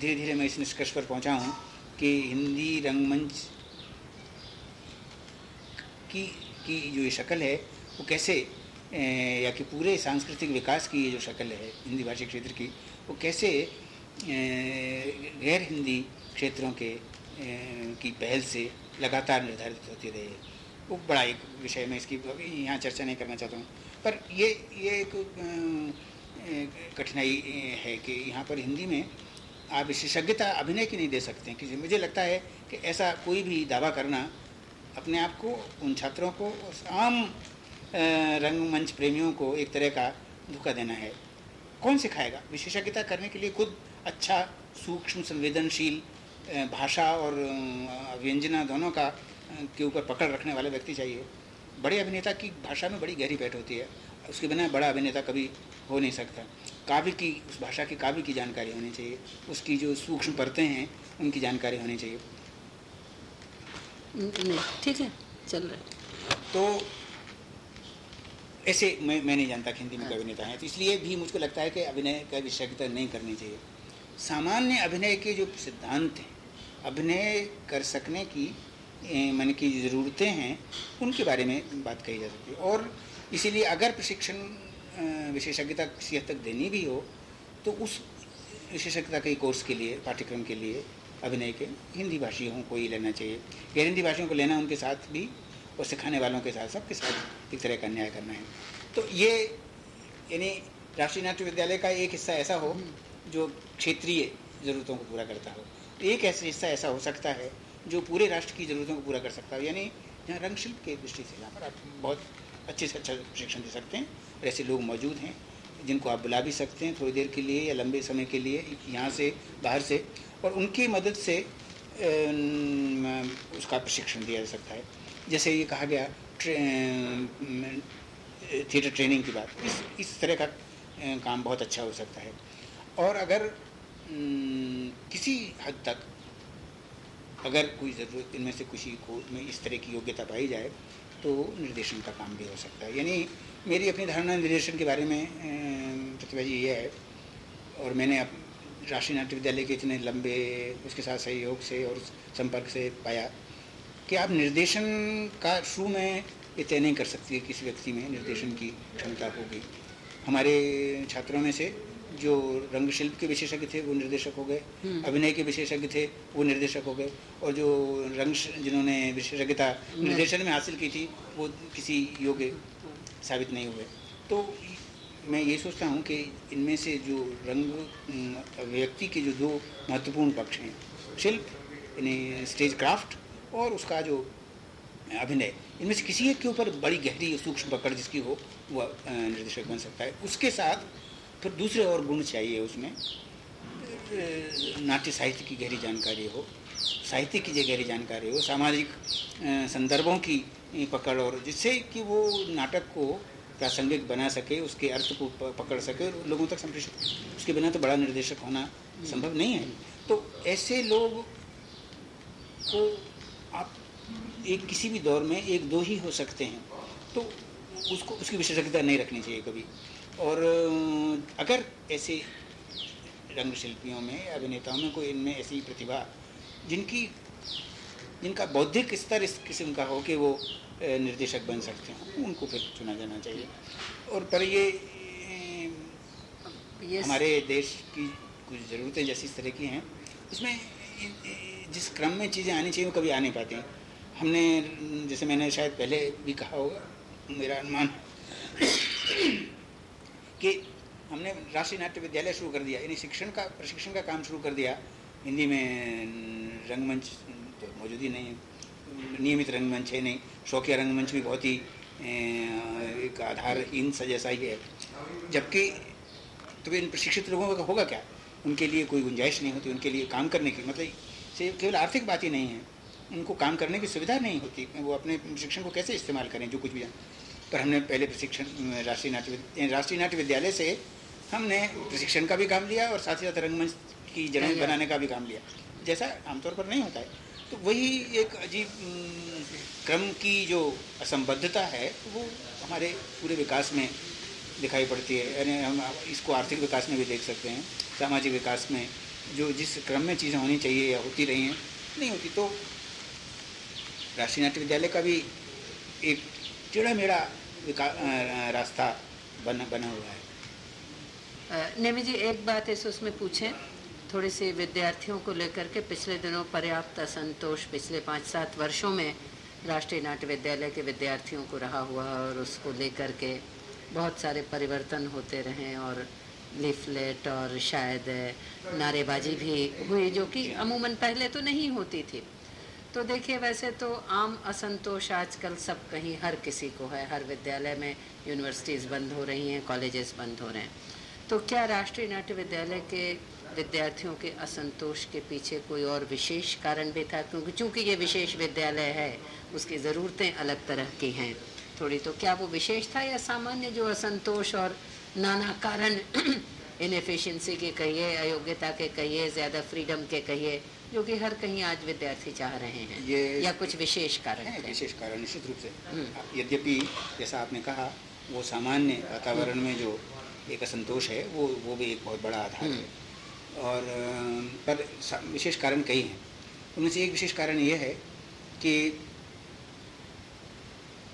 धीरे धीरे मैं इस निष्कर्ष पर पहुँचा हूँ कि हिंदी रंगमंच की की जो ये शक्ल है वो कैसे या कि पूरे सांस्कृतिक विकास की ये जो शक्ल है, हिंदी भाषी क्षेत्र की, वो कैसे गैर हिंदी क्षेत्रों के की पहल से लगातार निर्धारित होती रही है? वो बड़ा एक विषय में इसकी यहाँ चर्चा नहीं करना चाहता हूँ। पर ये ये एक कठिनाई है कि यहाँ पर हिंदी में आप विशेषज्ञता अभिनय की नहीं दे सकते किसी मुझे लगता है कि ऐसा कोई भी दावा करना अपने आप को उन छात्रों को आम रंगमंच प्रेमियों को एक तरह का धोखा देना है। कौन सिखाएगा? विशेषज्ञता करने के लिए खुद अच्छा सूक्ष्म संवेदनशील भाषा और व्यंजना दोनों का के ऊपर पकड़ रखने वाला व्यक्ति चाहिए। बड़े अभिनेता की भाषा में बड़ी गहरी बैठ होती है। उसके बिना बड़ा अभिनेता कभी हो नहीं सकता। काव्य की उस भाषा की काव्य की जानकारी होनी चाहिए। उसकी जो सूक्ष्म परतें हैं उनकी जानकारी होनी चाहिए। ठीक है चल रहा तो ऐसे मैं मैं नहीं जानता कि हिंदी में हाँ। अभिनेता हैं तो इसलिए भी मुझको लगता है कि अभिनय का विषयता नहीं करनी चाहिए। सामान्य अभिनय के जो सिद्धांत हैं अभिनय कर सकने की मन की ज़रूरतें हैं उनके बारे में बात कही जा सकती है। और इसीलिए अगर प्रशिक्षण विशेषज्ञता किसी हद तक देनी भी हो तो उस विशेषज्ञता के कोर्स के लिए पाठ्यक्रम के लिए अभिनय के हिंदी भाषियों को ही लेना चाहिए। गैर हिंदी भाषियों को लेना उनके साथ भी और सिखाने वालों के साथ सबके साथ एक तरह का न्याय करना है। तो ये, यानी राष्ट्रीय नाट्य विद्यालय का एक हिस्सा ऐसा हो जो क्षेत्रीय ज़रूरतों को पूरा करता हो। एक ऐसा हिस्सा ऐसा हो सकता है जो पूरे राष्ट्र की ज़रूरतों को पूरा कर सकता हो। यानी यहाँ रंग शिल्प के दृष्टि से यहाँ पर आप बहुत अच्छे से अच्छा प्रशिक्षण दे सकते हैं और ऐसे लोग मौजूद हैं जिनको आप बुला भी सकते हैं थोड़ी देर के लिए या लंबे समय के लिए यहाँ से, बाहर से और उनकी मदद से उसका प्रशिक्षण दिया जा सकता है। जैसे ये कहा गया ट्रे, थिएटर ट्रेनिंग की बात इस इस तरह का काम बहुत अच्छा हो सकता है। और अगर किसी हद तक अगर कोई ज़रूरत इनमें से किसी को में इस तरह की योग्यता पाई जाए तो निर्देशन का काम भी हो सकता है। यानी मेरी अपनी धारणा निर्देशन के बारे में प्रतिभा जी ये है और मैंने राष्ट्रीय नाट्य विद्यालय के इतने लंबे उसके साथ सहयोग से और संपर्क से पाया। कि आप निर्देशन का शुरू में ये तय नहीं कर सकती है किसी व्यक्ति में निर्देशन की क्षमता होगी हमारे छात्रों में से जो रंग शिल्प के विशेषज्ञ थे वो निर्देशक हो गए हम्म। अभिनय के विशेषज्ञ थे वो निर्देशक हो गए और जो रंग जिन्होंने विशेषज्ञता हम्म। निर्देशन में हासिल की थी वो किसी योग्य साबित नहीं हुए तो मैं ये सोचता हूँ कि इनमें से जो रंग व्यक्ति के जो दो महत्वपूर्ण पक्ष हैं शिल्प यानी स्टेज क्राफ्ट और उसका जो अभिनय, इनमें से किसी एक के ऊपर बड़ी गहरी सूक्ष्म पकड़ जिसकी हो, वह निर्देशक बन सकता है। उसके साथ फिर दूसरे और गुण चाहिए उसमें। नाट्य साहित्य की गहरी जानकारी हो, साहित्य की जो गहरी जानकारी हो, सामाजिक संदर्भों की पकड़ और जिससे कि वो नाटक को प्रासंगिक बना सके, उसके अर्थ को पकड़ सके और लोगों तक संप्रेषित उसके बिना तो बड़ा निर्देशक होना संभव नहीं है। तो ऐसे लोग को आप एक किसी भी दौर में एक दो ही हो सकते हैं। तो उसको उसकी विशेषज्ञता नहीं रखनी चाहिए कभी। और अगर ऐसे रंग शिल्पियों में अभिनेताओं में कोई इनमें ऐसी प्रतिभा जिनकी जिनका बौद्धिक स्तर इस किस्म का हो कि वो निर्देशक बन सकते हैं उनको फिर चुना जाना चाहिए। और पर ये हमारे देश की कुछ ज़रूरतें जैसी इस तरह की हैं उसमें जिस क्रम में चीज़ें आनी चाहिए, वो कभी आ नहीं पाती हमने, जैसे मैंने शायद पहले भी कहा होगा, मेरा अनुमान कि हमने राष्ट्रीय नाट्य विद्यालय शुरू कर दिया, यानी शिक्षण का, प्रशिक्षण का काम शुरू कर दिया। हिंदी में रंगमंच तो मौजूद ही नहीं नियमित रंगमंच है नहीं। शौकिया रंगमंच भी बहुत ही एक आधारहीन सा जैसा ही है। जबकि तो इन प्रशिक्षित लोगों का होगा क्या? उनके लिए कोई गुंजाइश नहीं होती, उनके लिए काम करने की मतलब से केवल आर्थिक बात ही नहीं है उनको काम करने की सुविधा नहीं होती वो अपने प्रशिक्षण को कैसे इस्तेमाल करें जो कुछ भी पर हमने पहले प्रशिक्षण राष्ट्रीय नाट्य राष्ट्रीय नाट्य विद्यालय से हमने प्रशिक्षण का भी काम लिया और साथ ही साथ रंगमंच की ज़मीन बनाने का भी काम लिया। जैसा आमतौर पर नहीं होता है। तो वही एक अजीब क्रम की जो असंबद्धता है वो हमारे पूरे विकास में दिखाई पड़ती है। यानी हम इसको आर्थिक विकास में भी देख सकते हैं सामाजिक विकास में जो जिस क्रम में चीज़ें होनी चाहिए या होती रही हैं, नहीं होती तो राष्ट्रीय नाट्य विद्यालय का भी एक टेढ़ा मेढ़ा रास्ता बना बना हुआ है। नेमी जी, एक बात ऐसे उसमें पूछें। थोड़े से विद्यार्थियों को लेकर के पिछले दिनों पर्याप्त असंतोष, पिछले पाँच सात वर्षों में राष्ट्रीय नाट्य विद्यालय के विद्यार्थियों को रहा हुआ और उसको लेकर के बहुत सारे परिवर्तन होते रहे और लिफलेट और शायद नारेबाजी भी हुई जो कि अमूमन पहले तो नहीं होती थी। तो देखिए, वैसे तो आम असंतोष आजकल सब कहीं हर किसी को है। हर विद्यालय में यूनिवर्सिटीज़ बंद हो रही हैं कॉलेजेस बंद हो रहे हैं। तो क्या राष्ट्रीय नाट्य विद्यालय के विद्यार्थियों के असंतोष के पीछे कोई और विशेष कारण भी था? क्योंकि चूँकि ये विशेष विद्यालय है, उसकी ज़रूरतें अलग तरह की हैं। थोड़ी तो क्या वो विशेष था या सामान्य जो असंतोष और नाना कारण *clears throat* इनएफिशिएंसी के कहिए अयोग्यता के कहिए ज़्यादा फ्रीडम के कहिए जो कि हर कहीं आज विद्यार्थी चाह रहे हैं ये या कुछ विशेष कारण है विशेष कारण निश्चित रूप से हम्म। यद्यपि जैसा आपने कहा वो सामान्य वातावरण में जो एक असंतोष है वो वो भी एक बहुत बड़ा आधार है हम्म। और पर विशेष कारण कई हैं उनमें से एक विशेष कारण यह है कि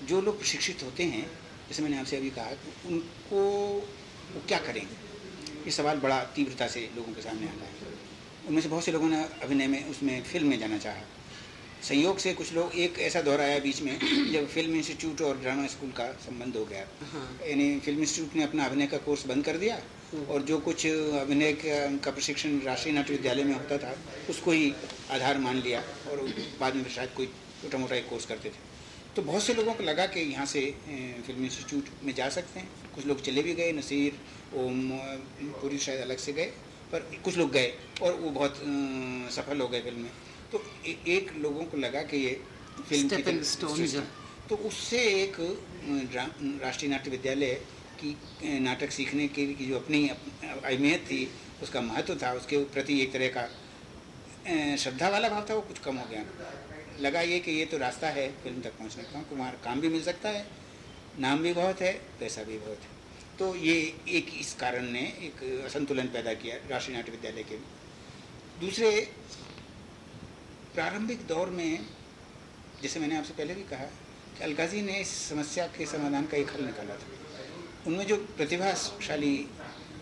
जो लोग प्रशिक्षित होते हैं जैसे मैंने आपसे अभी कहा उनको वो क्या करें ये सवाल बड़ा तीव्रता से लोगों के सामने आता है। उनमें से बहुत से लोगों ने अभिनय में उसमें फ़िल्म में जाना चाहा। संयोग से कुछ लोग एक ऐसा दौर आया बीच में जब फ़िल्म इंस्टीट्यूट और ड्रामा स्कूल का संबंध हो गया। हाँ। यानी फ़िल्म इंस्टीट्यूट ने अपना अभिनय का कोर्स बंद कर दिया और जो कुछ अभिनय का प्रशिक्षण राष्ट्रीय नाट्य विद्यालय में होता था उसको ही आधार मान लिया और बाद में शायद कोई छोटा मोटा एक कोर्स करते थे। तो बहुत से लोगों को लगा कि यहाँ से फ़िल्म इंस्टीट्यूट में जा सकते हैं। कुछ लोग चले भी गए नसीर ओम पूरी शायद अलग से गए पर कुछ लोग गए और वो बहुत सफल हो गए फ़िल्म में। तो ए, एक लोगों को लगा कि ये फ़िल्म की तो उससे एक राष्ट्रीय नाट्य विद्यालय की नाटक सीखने की जो अपनी अहमियत थी उसका महत्व था उसके प्रति एक तरह का श्रद्धा वाला भाव था वो कुछ कम हो गया। लगा ये कि ये तो रास्ता है फ़िल्म तक पहुँचने का कुमार काम भी मिल सकता है, नाम भी बहुत है, पैसा भी बहुत है। तो ये एक इस कारण ने एक असंतुलन पैदा किया राष्ट्रीय नाट्य विद्यालय के। दूसरे, प्रारंभिक दौर में, जैसे मैंने आपसे पहले भी कहा कि अलगाजी ने इस समस्या के समाधान का एक हल निकाला था। उनमें जो प्रतिभाशाली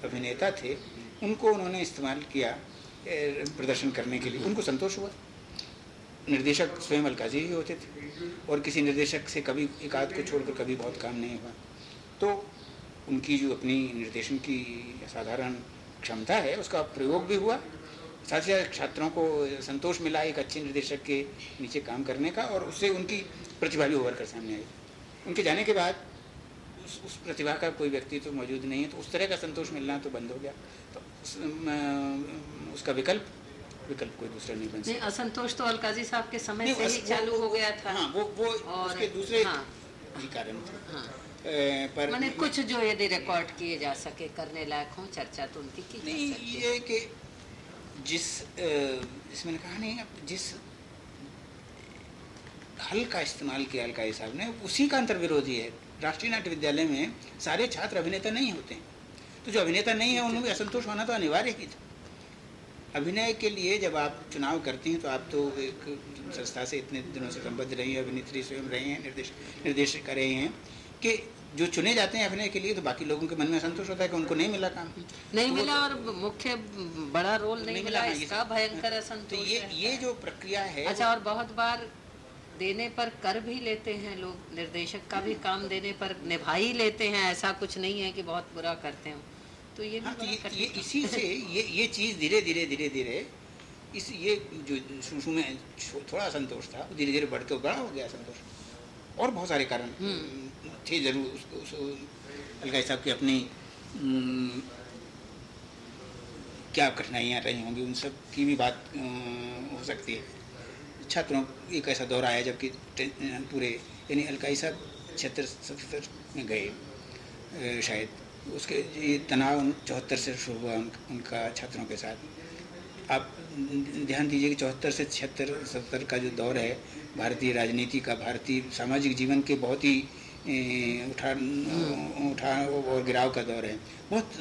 अभिनेता थे, उनको उन्होंने इस्तेमाल किया प्रदर्शन करने के लिए। उनको संतोष हुआ। निर्देशक स्वयं अलकाजी ही होते थे और किसी निर्देशक से कभी एक आध को छोड़कर कभी बहुत काम नहीं हुआ। तो उनकी जो अपनी निर्देशन की साधारण क्षमता है उसका प्रयोग भी हुआ। साथ ही साथ छात्रों को संतोष मिला एक अच्छे निर्देशक के नीचे काम करने का और उससे उनकी प्रतिभा भी उभर कर सामने आई। उनके जाने के बाद उस उस प्रतिभा का कोई व्यक्ति तो मौजूद नहीं है तो उस तरह का संतोष मिलना तो बंद हो गया। तो उस, उसका विकल्प विकल्प कोई दूसरा नहीं बन सकता। असंतोष तो अलकाजी साहब के समय से ही चालू हो गया था। हाँ, वो वो और उसके दूसरे हाँ, ही कारण थे। हाँ, पर मैंने कुछ जो यदि रिकॉर्ड किए जा सके करने लायक हो चर्चा तो उनकी की नहीं ये कि जिस इसमें कहा नहीं जिस हल का इस्तेमाल किया अलकाजी साहब ने उसी का अंतर्विरोधी है। राष्ट्रीय नाट्य विद्यालय में सारे छात्र अभिनेता नहीं होते। तो जो अभिनेता नहीं है उनमें असंतोष होना तो अनिवार्य ही था। अभिनय के लिए जब आप चुनाव करती हैं तो आप तो एक संस्था से इतने दिनों से संबद्ध रही हैं अभिनेत्री स्वयं रही हैं निर्देश निर्देश कर रहे हैं कि जो चुने जाते हैं अभिनय के लिए तो बाकी लोगों के मन में संतोष होता है कि उनको नहीं मिला काम। नहीं तो मिला और मुख्य बड़ा रोल नहीं, नहीं मिला इसका भयंकर असंतोष तो ये ये जो प्रक्रिया है अच्छा और बहुत बार देने पर कर भी लेते हैं लोग निर्देशक का भी काम देने पर निभा ही लेते हैं ऐसा कुछ नहीं है कि बहुत बुरा करते हैं। तो ये हाँ, तो ये, ये इसी से ये ये चीज़ धीरे धीरे धीरे धीरे इस ये जो शुरू में थोड़ा संतोष था धीरे धीरे बढ़ के बड़ा हो गया संतोष और बहुत सारे कारण हम्म। थे ज़रूर उसको उस, अलगाई साहब की अपनी क्या कठिनाइयाँ रही होंगी उन सब की भी बात हो सकती है। छात्रों एक ऐसा दौर आया जबकि पूरे यानी अलकाई साहब छिहत्तर सतहत्तर में गए शायद। उसके ये तनाव चौहत्तर से शुरू हुआ उन, उनका छात्रों के साथ। आप ध्यान दीजिए कि चौहत्तर से छिहत्तर सत्तर का जो दौर है भारतीय राजनीति का भारतीय सामाजिक जीवन के बहुत ही उठा उठा और गिराव का दौर है। बहुत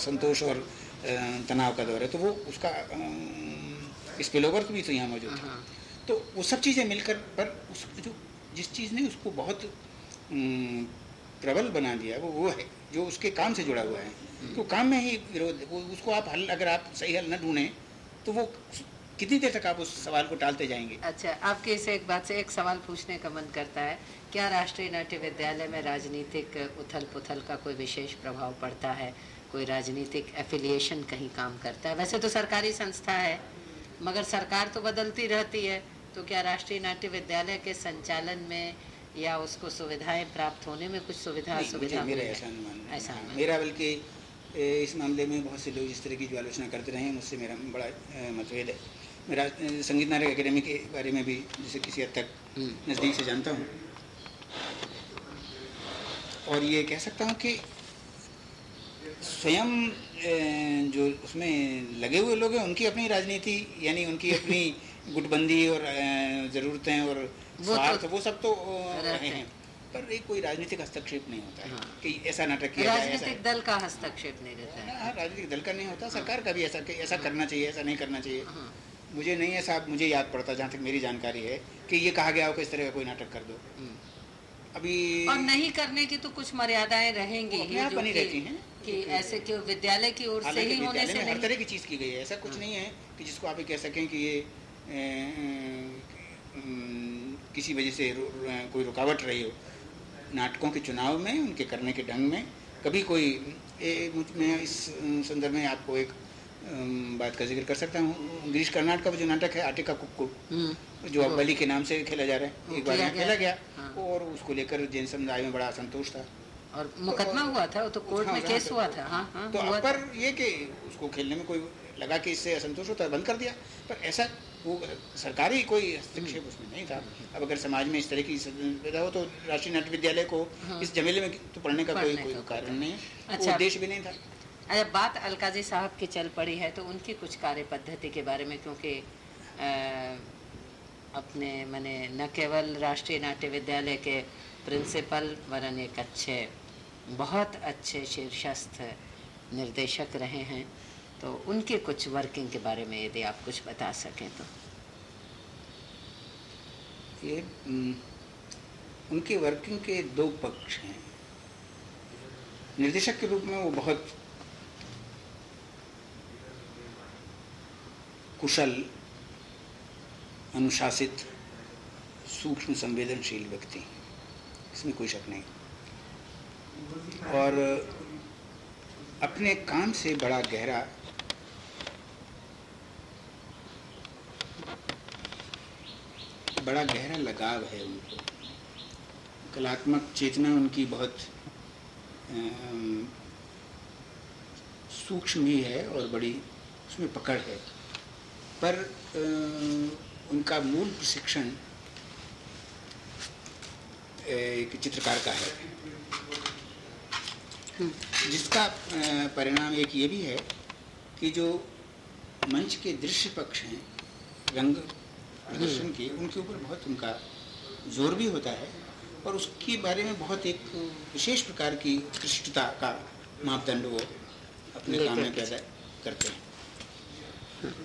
संतोष और तनाव का दौर है। तो वो उसका स्पिलोवर भी तो यहाँ मौजूद है हाँ। तो वो सब चीज़ें मिलकर पर उस जो जिस चीज़ ने उसको बहुत प्रबल बना दिया वो वो है। जो उसके काम से जुड़ा हुआ है। हम्म। तो काम में ही विरोध वो उसको आप हल अगर आप सही हल न ढूंढें तो वो कितनी देर तक आप उस सवाल को टालते जाएँगे? अच्छा आपके इसे एक बात से एक सवाल पूछने का मन करता है क्या राष्ट्रीय नाट्य विद्यालय में राजनीतिक उथल पुथल का कोई विशेष प्रभाव पड़ता है? कोई राजनीतिक एफिलिएशन कहीं काम करता है? वैसे तो सरकारी संस्था है मगर सरकार तो बदलती रहती है तो क्या राष्ट्रीय नाट्य विद्यालय के संचालन में या उसको सुविधाएँ प्राप्त होने में कुछ सुविधा सुविधा मेरा ऐसा ऐसा हाँ, मेरा बल्कि इस मामले में बहुत से लोग इस तरह की जो आलोचना करते रहे हैं मुझसे मेरा बड़ा मतभेद है। मैं संगीत नाटक अकेडमी के बारे में भी जिसे किसी हद तक हम्म। नज़दीक से जानता हूँ। और ये कह सकता हूँ कि स्वयं जो उसमें लगे हुए लोग हैं उनकी अपनी राजनीति यानी उनकी अपनी गुटबंदी और ज़रूरतें और वो स्वार्थ तो, वो सब तो रहे हैं। पर एक कोई राजनीतिक हस्तक्षेप नहीं होता है हाँ। कि ऐसा नाटक किया जाए राजनीतिक दल का हस्तक्षेप नहीं रहता है। हाँ राजनीतिक दल का नहीं होता सरकार का भी ऐसा ऐसा करना चाहिए ऐसा नहीं करना चाहिए। हाँ। मुझे नहीं ऐसा मुझे याद पड़ता जहाँ तक मेरी जानकारी है कि ये कहा गया हो कि इस तरह का कोई नाटक कर दो। हम्म। अभी और नहीं करने की तो कुछ मर्यादाएँ रहेंगी ही बनी रहती हैं। कि ऐसे कि विद्यालय की ओर से ही होने से हर तरह की चीज़ की गई है। ऐसा कुछ हाँ। नहीं है कि जिसको आप कह सकें कि ये किसी वजह से कोई रुकावट रही हो नाटकों के चुनाव में उनके करने के ढंग में कभी कोई ए, मैं इस संदर्भ में आपको एक बात का ज़िक्र कर सकता हूँ। गिरीश कर्नाटक का जो नाटक है आटे का कुक्कुर हम्म। जो अब बली के नाम से खेला जा रहा है एक बार खेला गया। हाँ। और उसको लेकर जैन समुदाय में बड़ा असंतोष था। और मुकदमा तो, हुआ था तो कोर्ट में केस हुआ था। हाँ, हाँ, तो पर ये कि उसको खेलने में कोई लगा कि इससे असंतोष होता है बंद कर दिया। पर ऐसा वो सरकारी कोई हस्तक्षेप हम्म। उसमें नहीं था। अब अगर समाज में इस तरह की पैदा हो तो राष्ट्रीय नाट्य विद्यालय को हाँ। इस जमेले में तो पढ़ने का कोई कोई कारण नहीं है। अच्छा। उद्देश्य भी नहीं था। अच्छा बात अलकाजी साहब की चल पड़ी है तो उनकी कुछ कार्य पद्धति के बारे में क्योंकि अपने मैंने न केवल राष्ट्रीय नाट्य विद्यालय के प्रिंसिपल वरन एक अच्छे बहुत अच्छे शीर्षस्थ निर्देशक रहे हैं। तो उनके कुछ वर्किंग के बारे में यदि आप कुछ बता सकें तो। ये उनके वर्किंग के दो पक्ष हैं। निर्देशक के रूप में वो बहुत कुशल, अनुशासित, सूक्ष्म, संवेदनशील व्यक्ति इसमें कोई शक नहीं। और अपने काम से बड़ा गहरा बड़ा गहरा लगाव है उनको। कलात्मक चेतना उनकी बहुत सूक्ष्म ही है और बड़ी उसमें पकड़ है। पर उनका मूल प्रशिक्षण एक चित्रकार का है। जिसका परिणाम एक ये भी है कि जो मंच के दृश्य पक्ष हैं रंग प्रदर्शन के उनके ऊपर बहुत उनका ज़ोर भी होता है और उसके बारे में बहुत एक विशेष प्रकार की उत्कृष्टता का मापदंड वो अपने काम में पैदा करते हैं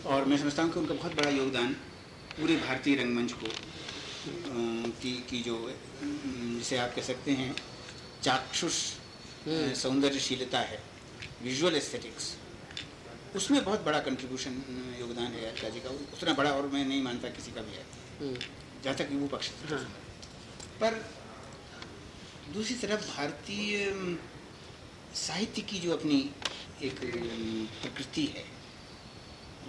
और मैं समझता हूँ कि उनका बहुत बड़ा योगदान पूरे भारतीय रंगमंच को की की जो जिसे आप कह सकते हैं चाक्षुष हम्म। सौंदर्यशीलता है विजुअल एस्थेटिक्स उसमें बहुत बड़ा कंट्रीब्यूशन योगदान है अलका जी का। उतना बड़ा और मैं नहीं मानता किसी का भी है। हम्म। जहाँ तक वो पक्ष हाँ। पर दूसरी तरफ़ भारतीय साहित्य की जो अपनी एक प्रकृति है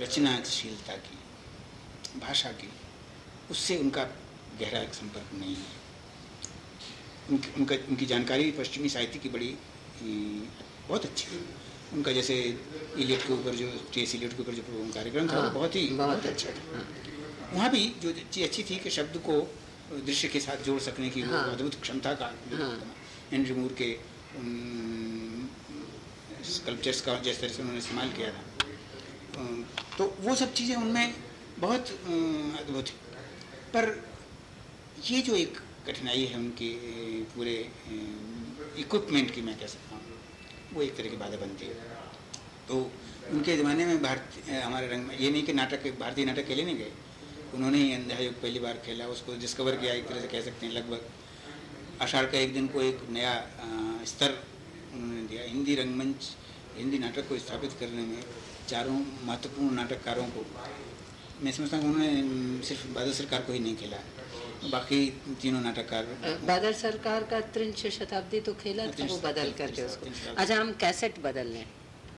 रचनाशीलता की भाषा की उससे उनका गहरा एक संपर्क नहीं है। उनकी उनका उनकी जानकारी पश्चिमी साहित्य की बड़ी बहुत अच्छी है। उनका जैसे इलेट के ऊपर जो टी इलियट के ऊपर जो कार्यक्रम था वो हाँ, बहुत ही बहुत अच्छा था। वहाँ भी जो चीज़ अच्छी थी कि शब्द को दृश्य के साथ जोड़ सकने की वो हाँ। अद्भुत क्षमता का हेनरी मूर के स्कल्पचर्स का जिस तरह से उन्होंने इस्तेमाल किया था। तो वो सब चीज़ें उनमें बहुत अद्भुत है। पर ये जो एक कठिनाई है उनकी पूरे इक्विपमेंट की मैं कह सकता हूँ वो एक तरह की बाधा बनती है। तो उनके ज़माने में भारतीय हमारे रंग में, ये नहीं कि नाटक, भारतीय नाटक खेले नहीं गए। उन्होंने ही अंधा युग पहली बार खेला, उसको डिस्कवर किया, एक तरह से कह सकते हैं, लगभग आषाढ़ का एक दिन को एक नया स्तर उन्होंने दिया। हिंदी रंगमंच, हिंदी नाटक को स्थापित करने में चारों महत्वपूर्ण नाटककारों को, मैं समझता हूँ उन्होंने सिर्फ़ बादल सरकार को ही नहीं खेला बाकी तीनों नाटककार बादल सरकार का त्रिंश शताब्दी तो खेला था वो बदल करके उसको। अच्छा हम कैसेट बदल लें।